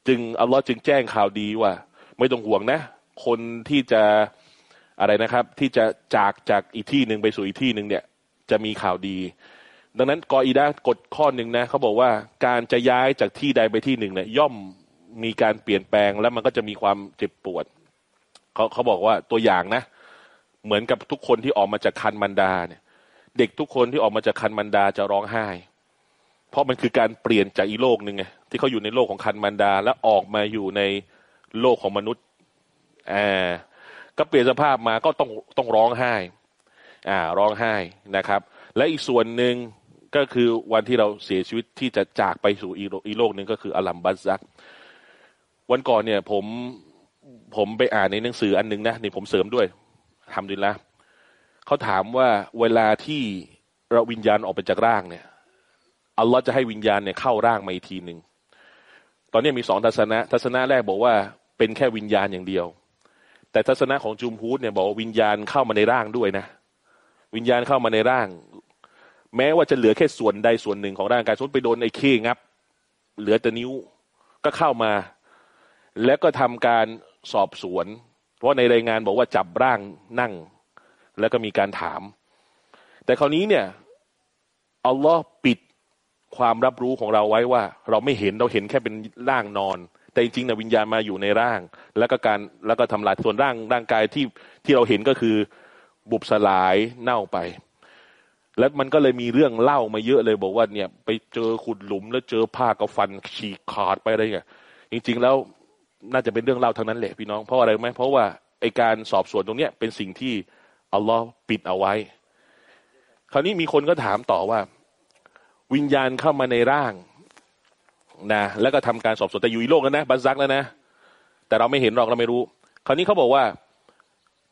Speaker 1: จึงอัลลอฮ์จึงแจ้งข่าวดีว่า ไม่ต้องห่วงนะ คนที่จะ อะไรนะครับ ที่จะจากจากอีกที่หนึ่งไปสู่อีกที่หนึ่งเนี่ย จะมีข่าวดี ดังนั้นกออีดากฎข้อหนึ่งนะเขาบอกว่าการจะย้ายจากที่ใดไปที่หนึ่งเนี่ยย่อมมีการเปลี่ยนแปลงแล้วมันก็จะมีความเจ็บปวดเขาเขาบอกว่าตัวอย่างนะ เหมือนกับทุกคนที่ออกมาจากคันมันดาเนี่ย เด็กทุกคนที่ออกมาจากคันมันดาจะร้องไห้ เพราะมันคือการเปลี่ยนจากอีโลกหนึ่งไงที่เขาอยู่ในโลกของคันมันดา แล้วออกมาอยู่ในโลกของมนุษย์อ่า ก็เปลี่ยนสภาพมาก็ต้องต้องร้องไห้ อ่า ร้องไห้นะครับ และอีกส่วนหนึ่งก็คือวันที่เราเสียชีวิตที่จะจากไปสู่อีโลอีกโลกหนึ่งก็คืออัลลัมบัสซัก วันก่อนเนี่ย ผมผมไปอ่านในหนังสืออันหนึงนะนี่ผมเสริมด้วยทำดีละเขาถามว่าเวลาที่เราวิญญาณออกไปจากร่างเนี่ยอัลลอฮ์จะให้วิญญาณเนี่ยเข้าร่างมาอีกทีหนึ่งตอนนี้มีสองทัศนะ ทัศนะแรกบอกว่าเป็นแค่วิญญาณอย่างเดียว แต่ทัศนะของจุมฮูดเนี่ยบอกว่าวิญญาณเข้ามาในร่างด้วยนะ วิญญาณเข้ามาในร่าง แม้ว่าจะเหลือแค่ส่วนใดส่วนหนึ่งของร่างกายสมมติไปโดนไอ้เคงับ เหลือแต่นิ้วก็เข้ามา แล้วก็ทำการสอบสวน เพราะในรายงานบอกว่าจับร่างนั่ง แล้วก็มีการถาม แต่คราวนี้เนี่ยอัลลอฮ์ปิดความรับรู้ของเราไว้ว่า เราไม่เห็นเราเห็นแค่เป็นร่างนอน แต่จริงๆนะวิญญาณมาอยู่ในร่าง แล้วก็การแล้วก็ทำลายส่วนร่างร่างกายที่ที่เราเห็นก็คือบุบสลายเน่าไป แล้วมันก็เลยมีเรื่องเล่ามาเยอะเลยบอกว่าเนี่ย ไปเจอขุดหลุมแล้วเจอผ้ากระฟันฉีกขาดไปอะไรเงี้ยจริง ๆ แล้วน่าจะเป็นเรื่องเล่าทั้งนั้นแหละพี่น้องเพราะอะไรไหมเพราะว่าไอการสอบสวนตรงเนี้ยเป็นสิ่งที่อัลลอฮ์ปิดเอาไว้ คราวนี้มีคนก็ถามต่อว่า วิญญาณเข้ามาในร่าง นะแล้วก็ทำการสอบสวนแต่อยู่อีโลกแล้วนะบัซักแล้วนะ แต่เราไม่เห็นหรอกเราไม่รู้ คราวนี้เขาบอกว่า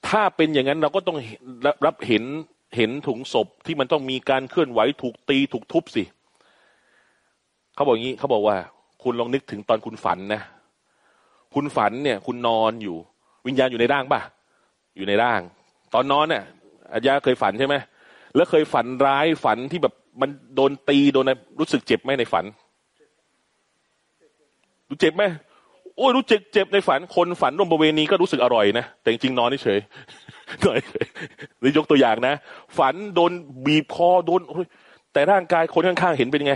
Speaker 1: ถ้าเป็นอย่างนั้นเราก็ต้องรับเห็นเห็นถุงศพที่มันต้องมีการเคลื่อนไหวถูกตีถูกทุบสิเขาบอกงี้เขาบอกว่า คุณลองนึกถึงตอนคุณฝันนะ คุณฝันเนี่ย คุณนอนอยู่ วิญญาณอยู่ในร่างป่ะ อยู่ในร่าง ตอนนอนเนี่ยอาญาเคยฝันใช่ไหมแล้วเคยฝันร้ายฝันที่แบบมันโดนตีโดนรู้สึกเจ็บไหมในฝัน รู้เจ็บไหมโอ้ยรู้เจ็บเจ็บในฝันคนฝันร่วมประเวณีก็รู้สึกอร่อยนะแต่จริงๆนอนเฉยหน่อยหรือยกตัวอย่างนะ ฝันโดนบีบคอโดนแต่ร่างกายคนข้างๆเห็นเป็นไง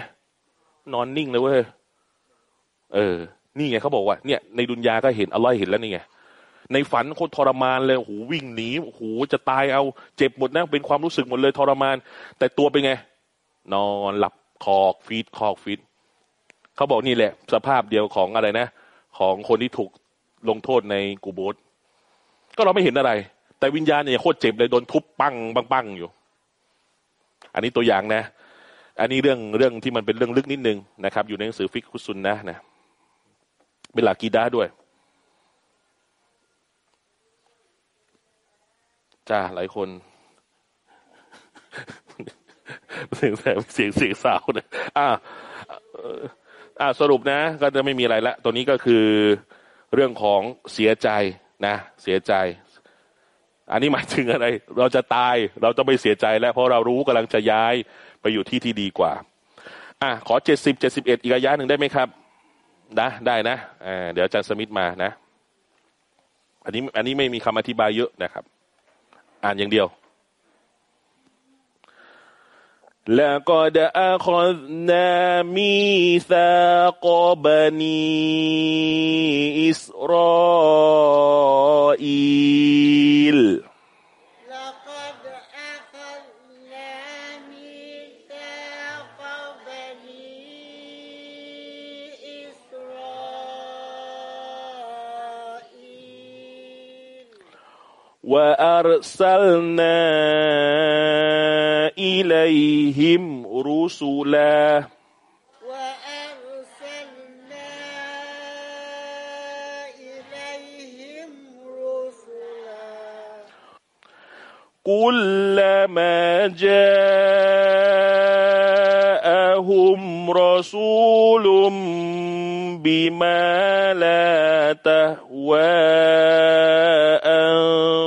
Speaker 1: นอนนิ่งเลยเว้ยเออ นี่ไงเขาบอกว่าเนี่ยในดุนยาก็เห็นอร่อยเห็นแล้วนี่ไงในฝันโคตรทรมานเลยโอ้โหวิ่งหนีโอ้โหจะตายเอาเจ็บหมดนะเป็นความรู้สึกหมดเลยทรมาน แต่ตัวเป็นไง นอนหลับคร่อกฟี้คร่อกฟี้ เขาบอกนี่แหละ สภาพเดียวของอะไรนะ ของคนที่ถูกลงโทษในกูโบสก็เราไม่เห็นอะไร แต่วิญญาณเนี่ยโคตรเจ็บเลยโดนทุบปังปังปังอยู่ อันนี้ตัวอย่างนะ อันนี้เรื่องเรื่องที่มันเป็นเรื่องลึกนิดนึงนะครับ อยู่ในหนังสือฟิกคุซุนนะนะเป็นหลักกีดาด้วยจ้าหลายคนเสียงแสบเสียงเสียงสาวเลยอ่า อ่าสรุปนะก็จะไม่มีอะไรละตัวนี้ก็คือเรื่องของเสียใจนะ เสียใจ อันนี้หมายถึงอะไร เราจะตายเราจะไม่เสียใจแล้ว เพราะเรารู้กำลังจะย้ายไปอยู่ที่ที่ดีกว่า อะขอเจ็ดสิบเจ็ดสิบเอ็ดอีกระยะหนึ่งได้ไหมครับนะได้นะอ่าเดี๋ยวอาจารย์สมิธมานะ อันนี้อันนี้ไม่มีคำอธิบายเยอะนะครับ อ่านอย่างเดียว لقد أخذنا ميثاق بني إسرائيل. وأرسلنا إليهم رسلا.
Speaker 2: وأرسلنا إليهم رسلا.
Speaker 1: كلما جاءهم رسول بما لا تهوى.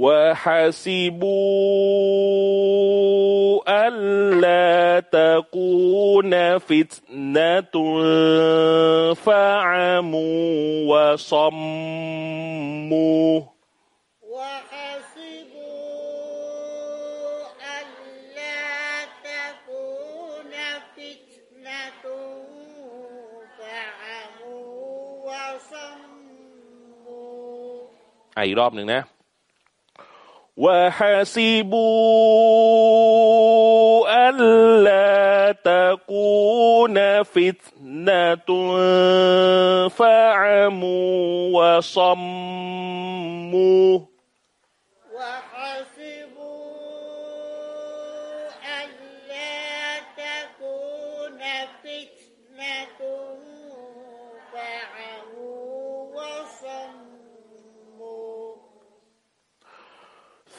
Speaker 1: وحسبوا ألا تكون فتنة فعموا وصموا.
Speaker 2: وحسبوا ألا تكون فتنة فعموا وصموا.
Speaker 1: อ่ะ وحسبوا ألا تكون فتنة فعموا وصموا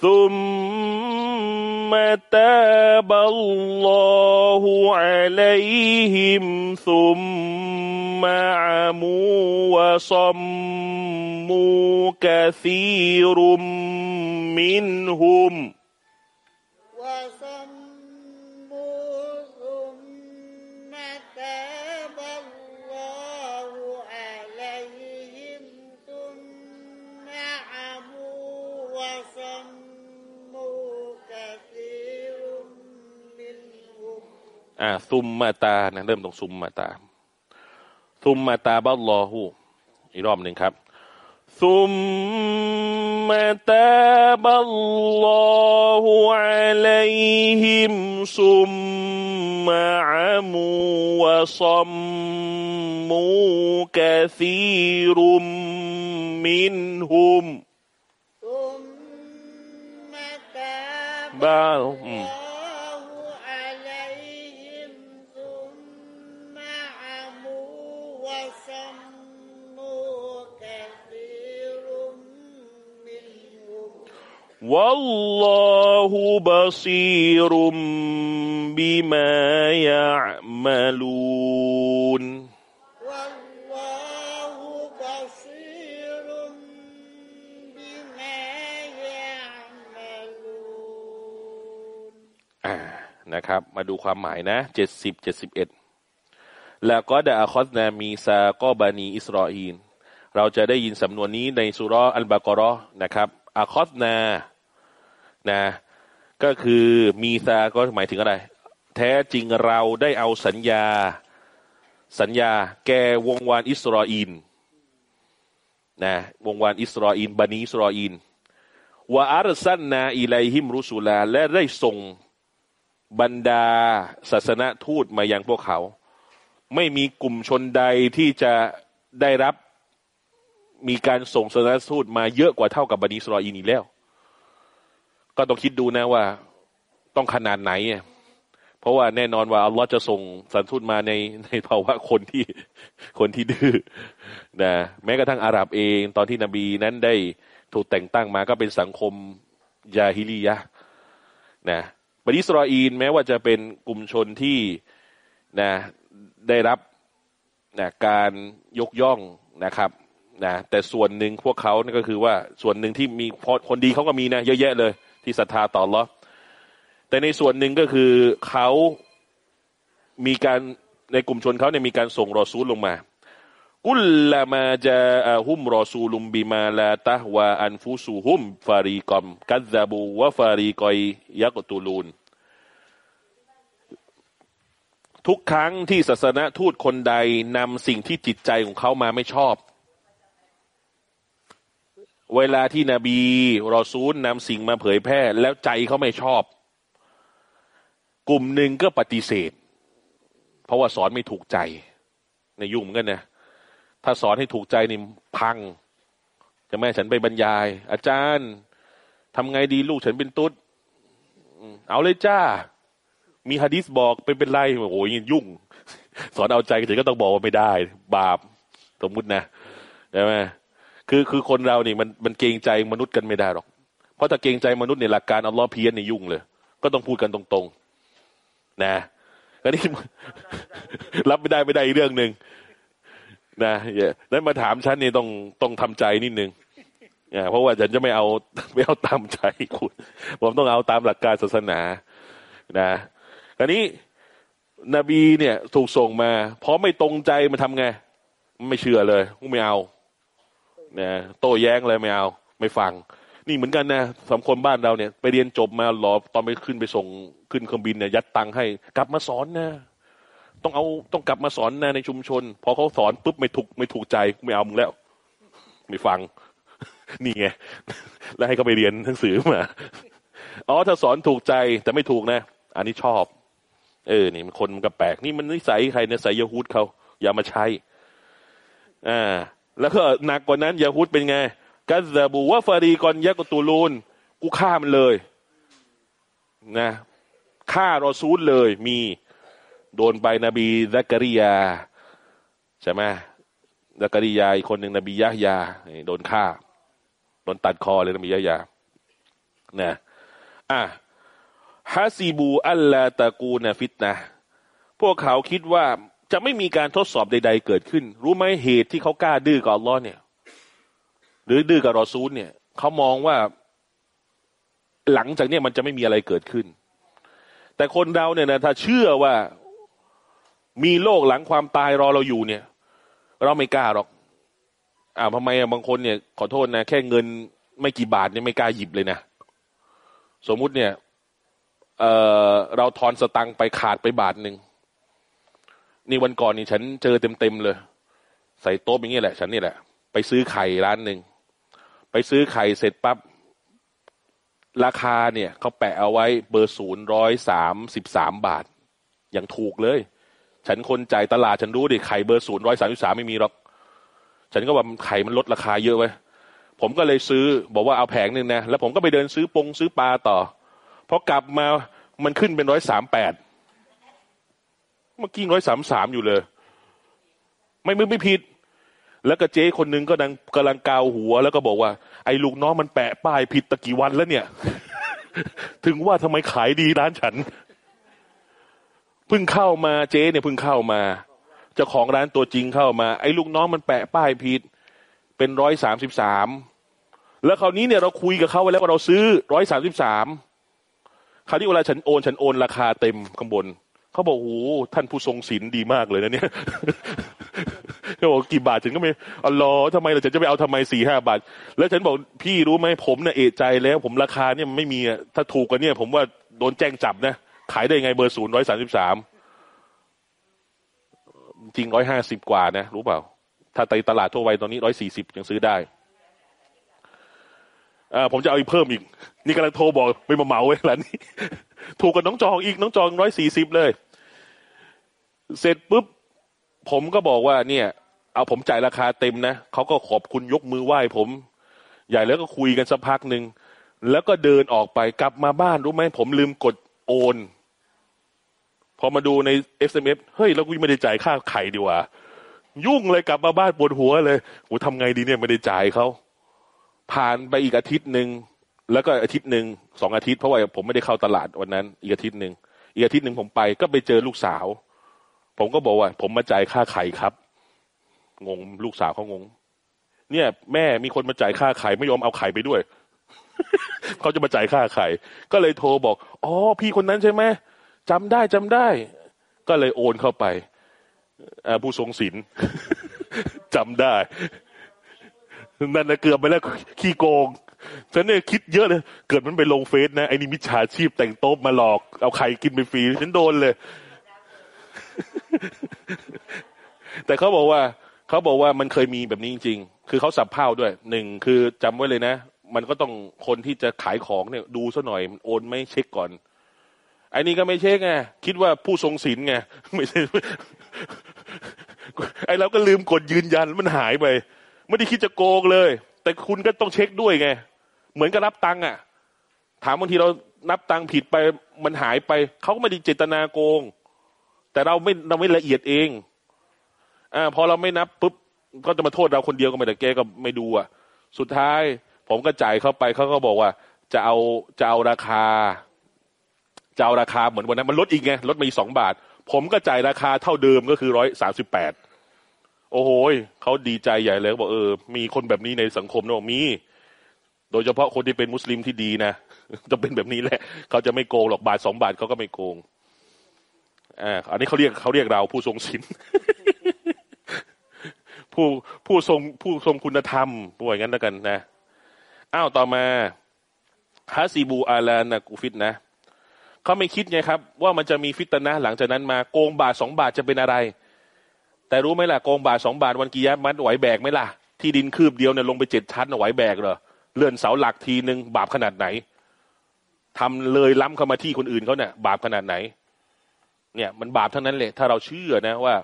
Speaker 1: ثم تاب الله عليهم ثم عموا وصموا كثير منهم อ่าซุมมาตานะเริ่มตรงซุมมาตา ซุมมาตาบัลลอฮูอีกรอบหนึ่งครับ ซุมมาตาบัลลอฮูอะลัยฮิมซุมมาอามูวะซัมมูกะซีรุมมินฮุมซุมมา
Speaker 2: ตาบัลลอ
Speaker 1: والله بصير بما يعملون
Speaker 2: والله بصير بما يعملون
Speaker 1: อ่านะครับ มาดูความหมายนะเจ็ดสิบเจ็ดสิบเอ็ดแล้วก็ดะอาคอสนามีซาก็บานีอิสราอีนเราจะได้ยินสำนวนนี้ในสุราะห์อัลบากรอนะครับอาคอสนา นะ ก็คือมีซาก็หมายถึงอะไร แท้จริงเราได้เอาสัญญา สัญญา แกวงวานอิสราอีนนะวงวานอิสราอีนบันีอิสราอีนวะอารซันนาอิไลฮิมรุสุลา และได้ส่งบรรดาศาสนทูตมายังพวกเขา ไม่มีกลุ่มชนใดที่จะได้รับมีการส่งศาสนทูตมาเยอะกว่าเท่ากับบันิอิสราอีนอีกแล้ว ก็ต้องคิดดูนะว่าต้องขนาดไหน เพราะว่าแน่นอนว่าอัลลอฮ์จะส่งสันทูตมาในในภาวะคนที่คนที่ดื้อนะแม้กระทั่งอาหรับเอง ตอนที่นบีนั้นได้ถูกแต่งตั้งมาก็เป็นสังคมยาฮิลียะนะบันิสราอีนแม้ว่าจะเป็นกลุ่มชนที่นะได้รับนะการยกย่องนะครับนะแต่ส่วนหนึ่งพวกเขานี่ก็คือว่าส่วนหนึ่งที่มีคนดีเขาก็มีนะเยอะแยะเลย ที่ศรัทธาต่อลอแต่ในส่วนหนึ่งก็คือเขามีการในกลุ่มชนเขาเนี่ยมีการส่งรอซูลลงมา กุลละมาจาอะฮุมรอซูลุมบิมาลาตะวาอันฟุซูฮุมฟารีกอม กัซซาบูวะฟารีกอยยักตูลูนทุกครั้งที่ศาสนทูตคนใดนำสิ่งที่จิตใจของเขามาไม่ชอบ เวลาที่นบีรอซูลนำสิ่งมาเผยแพร่ แล้วใจเขาไม่ชอบ กลุ่มหนึ่งก็ปฏิเสธ เพราะว่าสอนไม่ถูกใจ ในยุ่งเหมือนกันนะถ้าสอนให้ถูกใจนี่พัง จะแม่ฉันไปบรรยาย อาจารย์ทำไงดีลูกฉันเป็นตุ๊ดเอาเลยจ้า มีฮะดิษบอกเป็นเป็นไรโอ้ยยุ่ง สอนเอาใจเฉยก็ต้องบอกว่าไม่ได้ บาปสมมุตินะใช่ไหม คือคือคนเรานี่มันมันเกรงใจมนุษย์กันไม่ได้หรอก เพราะถ้าเกรงใจมนุษย์ในยหลักการอัลลอฮ์เพี้ยนในยุ่งเลย ก็ต้องพูดกันตรงๆ นะก็นี่รับไม่ได้ไม่ได้อีกเรื่องหนึ่งนะอย่านั้นมาถามฉันนี่ต้องต้องทำใจนิดนึงอ่าเพราะว่าฉันจะไม่เอาไม่เอาตามใจคุณผมต้องเอาตามหลักการศาสนา นะคราวนี้นบีเนี่ยถูกส่งมาพอไม่ตรงใจมันทำไง ไม่เชื่อเลยไม่เอา นี่ยโต้แย้งเลยไม่เอาไม่ฟัง นี่เหมือนกันนะสำคนบ้านเราเนี่ย ไปเรียนจบมาหรอตอนไปขึ้นไปส่งขึ้นเครื่องบินเนี่ยยัดตังค์ให้กลับมาสอนนะต้องเอาต้องกลับมาสอนนะในชุมชน พอเขาสอนปุ๊บไม่ถูกไม่ถูกใจไม่เอามึงแล้ว ไม่ฟัง นี่ไงแล้วให้เขาไปเรียนหนังสือมาอ๋อถ้าสอนถูกใจแต่ไม่ถูกนะ อันนี้ชอบ เออ นี่มันคนมันก็แปลก นี่มันนิสัยใครเนี่ยใส่ยาฮูดเขาอย่ามาใช้อ่า แล้วก็หนักกว่านั้นยาฮูดเป็นไงกัซาบูว่าฟารีกอนยักตูลูนกูฆ่ามันเลยนะฆ่ารอซูลเลยมีโดนไปนบีซักริยาใช่ไหมซักริยาอีกคนหนึ่งนบียะฮยาโดนฆ่าโดนตัดคอเลยนบียะฮยานะอะฮาซีบูอัลลาตะกูนฟิตนะพวกเขาคิดว่า จะไม่มีการทดสอบใด ๆ เกิดขึ้น รู้ไหมเหตุที่เขากล้าดื้อกับอัลลอฮ์เนี่ย หรือดื้อกับรอซูลเนี่ยเขามองว่าหลังจากเนี้ยมันจะไม่มีอะไรเกิดขึ้น แต่คนเราเนี่ยนะถ้าเชื่อว่ามีโลกหลังความตายรอเราอยู่เนี่ย เราไม่กล้าหรอก อ่าทำไมบางคนเนี่ย ขอโทษนะแค่เงินไม่กี่บาทเนี่ยไม่กล้าหยิบเลยนะสมมุติเนี่ย เออเราทอนสตังค์ไปขาดไปบาทหนึ่ง นี่วันก่อนนี่ฉันเจอเต็มๆเลย ใส่โต๊ะอย่างนี้แหละ ฉันนี่แหละ ไปซื้อไข่ร้านหนึ่งไปซื้อไข่เสร็จปั๊บราคาเนี่ยเขาแปะเอาไว้เบอร์ศูนย์ร้อยสามสิบสามบาท อย่างถูกเลย ฉันคนจ่ายตลาดฉันรู้ดิไข่เบอร์ศูนย์ร้อยสามสิบสามไม่มีหรอก ฉันก็ว่าไข่มันลดราคาเยอะไว้ผมก็เลยซื้อบอกว่าเอาแผงหนึ่งนะ แล้วผมก็ไปเดินซื้อปงซื้อปลาต่อพอกลับมามันขึ้นเป็นร้อยสามแปด เมื่อกี้ร้อยสามสามอยู่เลย ไม่ไม่ไม่ผิด แล้วก็เจ๊คนหนึ่งก็ดังกำลังกาวหัว แล้วก็บอกว่า ไอ้ลูกน้องมันแปะป้ายผิดตะกี่วันแล้วเนี่ย ถึงว่าทำไมขายดีร้านฉันเพิ่งเข้ามาเจ๊เนี่ยเพิ่งเข้ามาเจ้าของร้านตัวจริงเข้ามา ไอ้ลูกน้องมันแปะป้ายผิด เป็นร้อยสามสิบสามแล้วคราวนี้เนี่ยเราคุยกับเขาไว้แล้วว่าเราซื้อร้อยสามสิบสามคราวนี้เวลาฉันโอน ฉันโอนราคาเต็มข้างบน เขาบอกโอ้ท่านผู้ทรงศีลดีมากเลยนะเนี่ยเขาบอกกี่บาทฉันก็ไม่อ๋อรอทำไมเราจะไปเอาทำไมสี่ห้าบาท แล้วฉันบอกพี่รู้ไหมผมเนี่ยเอะใจแล้ว ผมราคาเนี่ยไม่มีถ้าถูกกว่าเนี่ย ผมว่าโดนแจ้งจับนะขายได้ไงเบอร์ศูนย์ร้อยสามสิบสามจริงร้อยห้าสิบกว่านะ รู้เปล่า ถ้าในตลาดทั่วไปตอนนี้ร้อยสี่สิบยังซื้อได้ ผมจะเอาอีกเพิ่มอีก นี่กำลังโทรบอกไปมาเหมาไว้แล้วนี่ถูกกับน้องจองอีกน้องจองร้อยสี่สิบเลย เสร็จปุ๊บผมก็บอกว่าเนี่ย เอาผมจ่ายราคาเต็มนะเขาก็ขอบคุณยกมือไหว้ผม ใหญ่แล้วก็คุยกันสักพักหนึ่งแล้วก็เดินออกไปกลับมาบ้านรู้ไหมผมลืมกดโอน พอมาดูใน SMS เฮ้ยแล้วกูไม่ได้จ่ายค่าไข่ดีว่า ยุ่งเลยกลับมาบ้านปวดหัวเลยโหทำไงดีเนี่ยไม่ได้จ่ายเขา ผ่านไปอีกอาทิตย์หนึ่งแล้วก็อาทิตย์หนึ่งสองอาทิตย์เพราะว่าผมไม่ได้เข้าตลาดวันนั้น อีกอาทิตย์หนึ่งอีกอาทิตย์หนึ่งผมไปก็ไปเจอลูกสาว ผมก็บอกว่า ผมมาจ่ายค่าไข่ครับ งงลูกสาวเขางง เนี่ย แม่มีคนมาจ่ายค่าไข่ไม่ยอมเอาไข่ไปด้วยเขาจะมาจ่ายค่าไข่ก็เลยโทรบอกอ๋อพี่คนนั้นใช่ไหมจำได้จำได้ ก็เลยโอนเข้าไปผู้ทรงศีลจำได้ นั่นนะเกือบไปแล้วขี้โกงฉันเนี่ยคิดเยอะเลย เกิดมันไปลงเฟซนะไอ้นี่มิจฉาชีพแต่งโต๊ะมาหลอก เอาไข่กินไปฟรีฉันโดนเลย แต่เขาบอกว่าเขาบอกว่ามันเคยมีแบบนี้จริง ๆ คือเขาสับเพ้าด้วยหนึ่งคือจำไว้เลยนะ มันก็ต้องคนที่จะขายของเนี่ย ดูซะหน่อยโอนไม่เช็คก่อนไอ้นี่ก็ไม่เช็คไงคิดว่าผู้ทรงศีลไงไม่ใช่ไอ้เราก็ลืมกดยืนยันมันหายไป ไม่ได้คิดจะโกงเลย แต่คุณก็ต้องเช็คด้วยไง เหมือนกับรับตังค์อะ ถามบางทีเรานับตังค์ผิดไปมันหายไป เขาก็ไม่ได้เจตนาโกง แต่เราไม่เราไม่ละเอียดเองอ่าพอเราไม่นับปุ๊บก็จะมาโทษเราคนเดียวก็ไม่แต่แกก็ไม่ดูอะ สุดท้าย ผมก็จ่ายเข้าไปเขาก็บอกว่า จะเอาจะเอาราคาจะเอาราคาเหมือนวันนั้นมันลดอีกไงลดมาอีกสองบาท ผมก็จ่ายราคาเท่าเดิมก็คือร้อยสามสิบแปด โอ้โหเขาดีใจใหญ่เลยบอกเออ มีคนแบบนี้ในสังคมนะมี โดยเฉพาะคนที่เป็นมุสลิมที่ดีนะจะเป็นแบบนี้แหละเขาจะไม่โกงหรอกบาทสองบาทเขาก็ไม่โกงอ่าอันนี้เขาเรียกเขาเรียกเราผู้ทรงศีลผู้ผู้ทรงผู้ทรงคุณธรรมพูดอย่างนั้นแล้วกันนะอ้าวต่อมาฮาซีบูอาลานะกูฟิตนะเขาไม่คิดไงครับ ว่ามันจะมีฟิตนะหลังจากนั้นมาโกงบาทสองบาทจะเป็นอะไร แต่รู้ไหมล่ะโกงบาทสองบาทวันกิยามัดไหวแบกไหมล่ะ ที่ดินคืบเดียวเนี่ยลงไปเจ็ดชั้นไหวแบกเหรอเลื่อนเสาหลักทีหนึ่งบาปขนาดไหนทำเลยล้ำเข้ามาที่คนอื่นเขาเนี่ยบาปขนาดไหน เนี่ย มันบาปทั้งนั้นแหละถ้าเราเชื่อนะว่า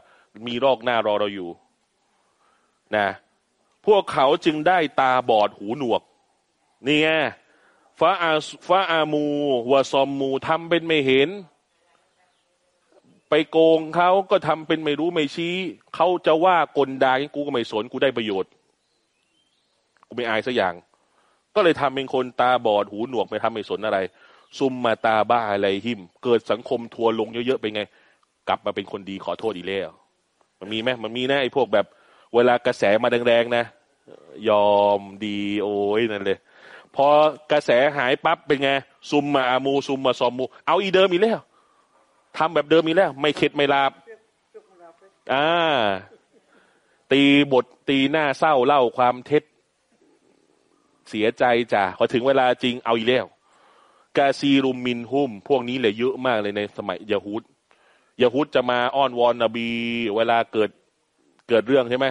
Speaker 1: มีรอกหน้ารอเราอยู่ นะ พวกเขาจึงได้ตาบอดหูหนวก นี่ไงฟ้าอาฟ้าอามูวะซอมมูทำเป็นไม่เห็น ไปโกงเขาก็ทำเป็นไม่รู้ไม่ชี้เขาจะว่ากลดากูก็ไม่สนกูได้ประโยชน์ กูไม่อายสักอย่าง ก็เลยทำเป็นคนตาบอดหูหนวกไปทำไม่สนอะไร ซุมมาตาบ้าอะไรหิม เกิดสังคมทัวร์ลงเยอะๆไปไง กลับมาเป็นคนดีขอโทษอีแล้ว มันมีไหมมันมีนะไอ้พวกแบบ เวลากระแสมาแรงๆนะยอมดีโอ้ยนั่นเลย พอกระแสหายปั๊บเป็นไงซุมมาอามูซุมมาซอมมู เอาอีเดิมอีแล้ว ทำแบบเดิมอีกแล้ว ไม่เข็ดไม่ลาบอ่า ตีบทตีหน้าเศร้าเล่าความเท็จ เสียใจจ้ะพอถึงเวลาจริงเอาอีกแล้ว กาซีรุมมินหุ้มพวกนี้เลยเยอะมากเลยในสมัยยาฮูดยาฮูดจะมาอ้อนวอนนบี เวลาเกิดเกิดเรื่องใช่ไหม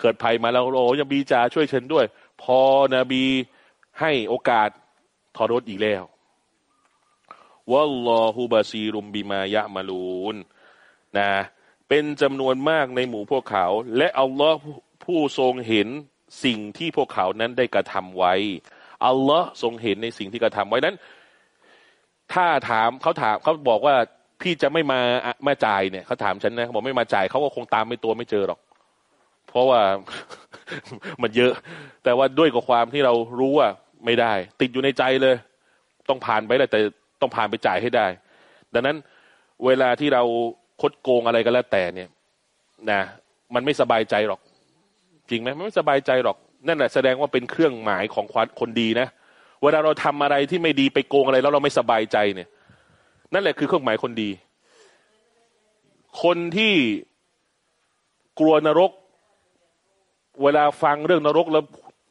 Speaker 1: เกิดภัยมาแล้วโอ้ยบีจ่าช่วยฉันด้วย พอนบีให้โอกาสทอรถอีกแล้ว วัลลอฮุบาซีรุมบิมายะมาลูนนะเป็นจำนวนมากในหมู่พวกเขา และอัลลอฮ์ผู้ทรงเห็นสิ่งที่พวกเขานั้นได้กระทำไว้ อัลลอฮ์ทรงเห็นในสิ่งที่กระทำไว้นั้น ถ้าถามเขาถามเขาบอกว่าพี่จะไม่มามาจ่ายเนี่ยเขาถามฉันนะเขาบอกไม่มาจ่ายเขาก็คงตามไม่ตัวไม่เจอหรอก เพราะว่ามันเยอะ แต่ว่าด้วยกับความที่เรารู้ว่าไม่ได้ ติดอยู่ในใจเลย ต้องผ่านไปเลยแต่ ต้องผ่านไปจ่ายให้ได้ ดังนั้นเวลาที่เราคดโกงอะไรก็แล้วแต่เนี่ยนะมันไม่สบายใจหรอก จริงไหมมันไม่สบายใจหรอก นั่นแหละแสดงว่าเป็นเครื่องหมายของคนดีนะเวลาเราทำอะไรที่ไม่ดีไปโกงอะไรแล้วเราไม่สบายใจเนี่ย นั่นแหละคือเครื่องหมายคนดี คนที่กลัวนรก เวลาฟังเรื่องนรกแล้ว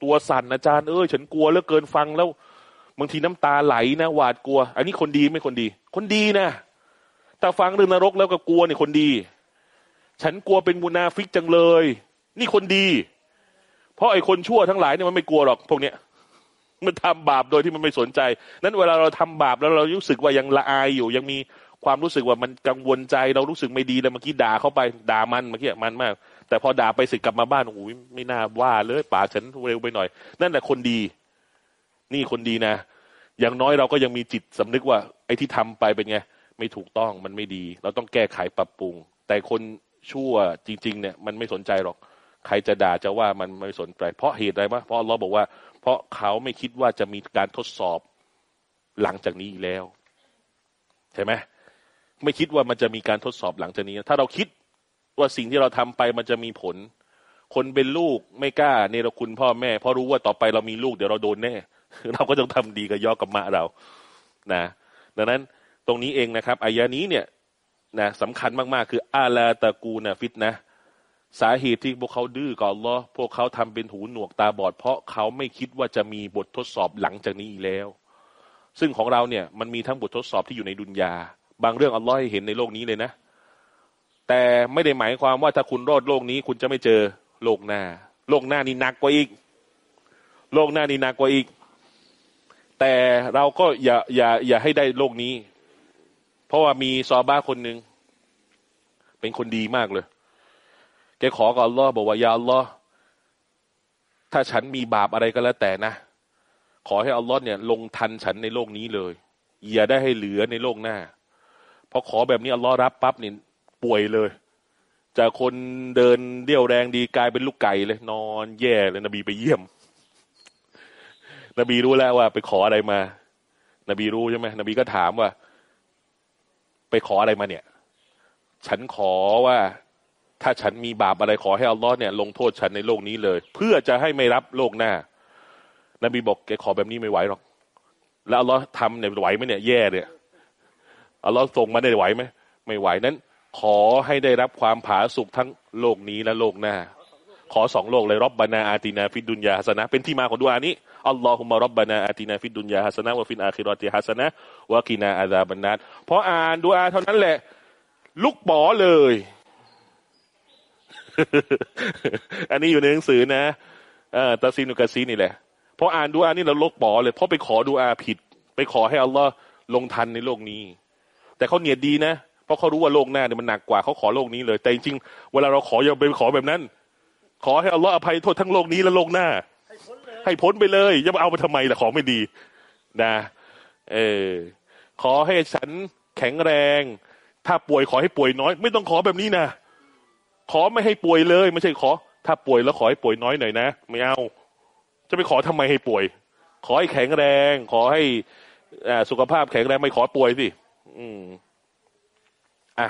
Speaker 1: ตัวสั่นอาจารย์เออฉันกลัวเหลือเกินฟังแล้ว บางทีน้ำตาไหลนะหวาดกลัว อันนี้คนดีไม่คนดี คนดีนะแต่ฟังเรื่องนรกแล้วก็กลัวเนี่ยคนดี ฉันกลัวเป็นมุนาฟิกจังเลย นี่คนดี เพราะไอ้คนชั่วทั้งหลายเนี่ยมันไม่กลัวหรอกพวกเนี้ยมันทำบาปโดยที่มันไม่สนใจ นั้นเวลาเราทำบาปแล้วเรารู้สึกว่ายังละอายอยู่ ยังมีความรู้สึกว่ามันกังวลใจ เรารู้สึกไม่ดีแล้วเมื่อกี้ด่าเข้าไปด่ามันเมื่อกี้มันมาก แต่พอด่าไปสร็จกลับมาบ้านโอ้ยไม่น่าว่าเลยป่าฉันเร็วไปหน่อย นั่นแหละคนดี นี่คนดีนะ อย่างน้อยเราก็ยังมีจิตสำนึกว่า ไอ้ที่ทำไปเป็นไง ไม่ถูกต้องมันไม่ดี เราต้องแก้ไขปรับปรุง แต่คนชั่วจริง ๆ เนี่ย มันไม่สนใจหรอก ใครจะด่าจะว่ามันไม่สนใจ เพราะเหตุอะไรวะเพราะเราบอกว่า เพราะเขาไม่คิดว่าจะมีการทดสอบหลังจากนี้แล้ว ใช่ไหมไม่คิดว่ามันจะมีการทดสอบหลังจากนี้ ถ้าเราคิดว่าสิ่งที่เราทำไปมันจะมีผล คนเป็นลูกไม่กล้าเนรคุณพ่อแม่ เพราะรู้ว่าต่อไปเรามีลูกเดี๋ยวเราโดนแน่ เราก็ต้องทำดีกับยอกับมะเรานะดังนั้นตรงนี้เองนะครับอายานี้เนี่ยนะสำคัญมากๆ คืออาลาตะกูนะฟิตนะสาเหตุที่พวกเขาดื้อก่อนลอพวกเขาทำเป็นหูหนวกตาบอด เพราะเขาไม่คิดว่าจะมีบททดสอบหลังจากนี้อีกแล้ว ซึ่งของเราเนี่ยมันมีทั้งบททดสอบที่อยู่ในดุนยา บางเรื่องอัลลอฮ์ให้เห็นในโลกนี้เลยนะ แต่ไม่ได้หมายความว่าถ้าคุณรอดโลกนี้ คุณจะไม่เจอโลกหน้า โลกหน้านี่หนักกว่าอีก โลกหน้านี่หนักกว่าอีก แต่เราก็อย่าอย่าอย่าให้ได้โลกนี้ เพราะว่ามีซอบ้าคนหนึ่งเป็นคนดีมากเลย แกขอกับอัลลอฮ์บอกว่ายาอัลลอฮ์ถ้าฉันมีบาปอะไรก็แล้วแต่นะ ขอให้อัลลอฮ์เนี่ยลงทันฉันในโลกนี้เลย อย่าได้ให้เหลือในโลกหน้าพอขอแบบนี้อัลลอฮ์รับปั๊บเนี่ยป่วยเลย จากคนเดินเดี่ยวแรงดีกลายเป็นลูกไก่เลย นอนแย่เลยนบีไปเยี่ยม นบีรู้แล้วว่า ไปขออะไรมา นบีรู้ใช่ไหมนบีก็ถามว่า ไปขออะไรมาเนี่ย ฉันขอว่า ถ้าฉันมีบาปอะไรขอให้อัลลอฮ์เนี่ย ลงโทษฉันในโลกนี้เลย เพื่อจะให้ไม่รับโลกหน้า นบีบอกแกขอแบบนี้ไม่ไหวหรอก แล้วอัลลอฮ์ทำเนี่ยไหวไหมเนี่ยแย่เนี่ยอัลลอฮ์ส่งมาได้ไหวไหมไม่ไหวนั้น ขอให้ได้รับความผาสุกทั้งโลกนี้และโลกหน้า ขอสองโลกเลยรบบานาอาตินาฟิดุนยาฮัสนะ เป็นที่มาของดุอานี้ อัลลอฮุมะรับบานาอาตินาฟิดดุนยาฮัสนะวะฟินอาคิรอติฮัสนะวะกินาอาซาบันนัดพออ่านดุอาเท่านั้นแหละ ลุกป๋อเลย อันนี้อยู่ในหนังสือนะเออตาซีนุกาซีนี่แหละพออ่านดูอานี่เราลุกป๋อเลยเพราะไปขอดูอาผิด ไปขอให้อัลลอฮ์ลงทันในโลกนี้ แต่เขาเนียดดีนะเพราะเขารู้ว่าโลกหน้าเนี่ยมันหนักกว่าเขาขอโลกนี้เลย แต่จริงๆเวลาเราขออย่าไปขอแบบนั้น ขอให้อัลลอฮ์อภัยโทษทั้งโลกนี้และโลกหน้า ให้พ้นไปเลยอย่ามาเอาไปทำไมล่ะของไม่ดีนะเออขอให้ฉันแข็งแรง ถ้าป่วยขอให้ป่วยน้อย ไม่ต้องขอแบบนี้นะขอไม่ให้ป่วยเลยไม่ใช่ขอ ถ้าป่วยแล้วขอให้ป่วยน้อยหน่อยนะไม่เอา จะไปขอทำไมให้ป่วย ขอให้แข็งแรง ขอให้อ่าสุขภาพแข็งแรงไม่ขอป่วยสิอืมอะ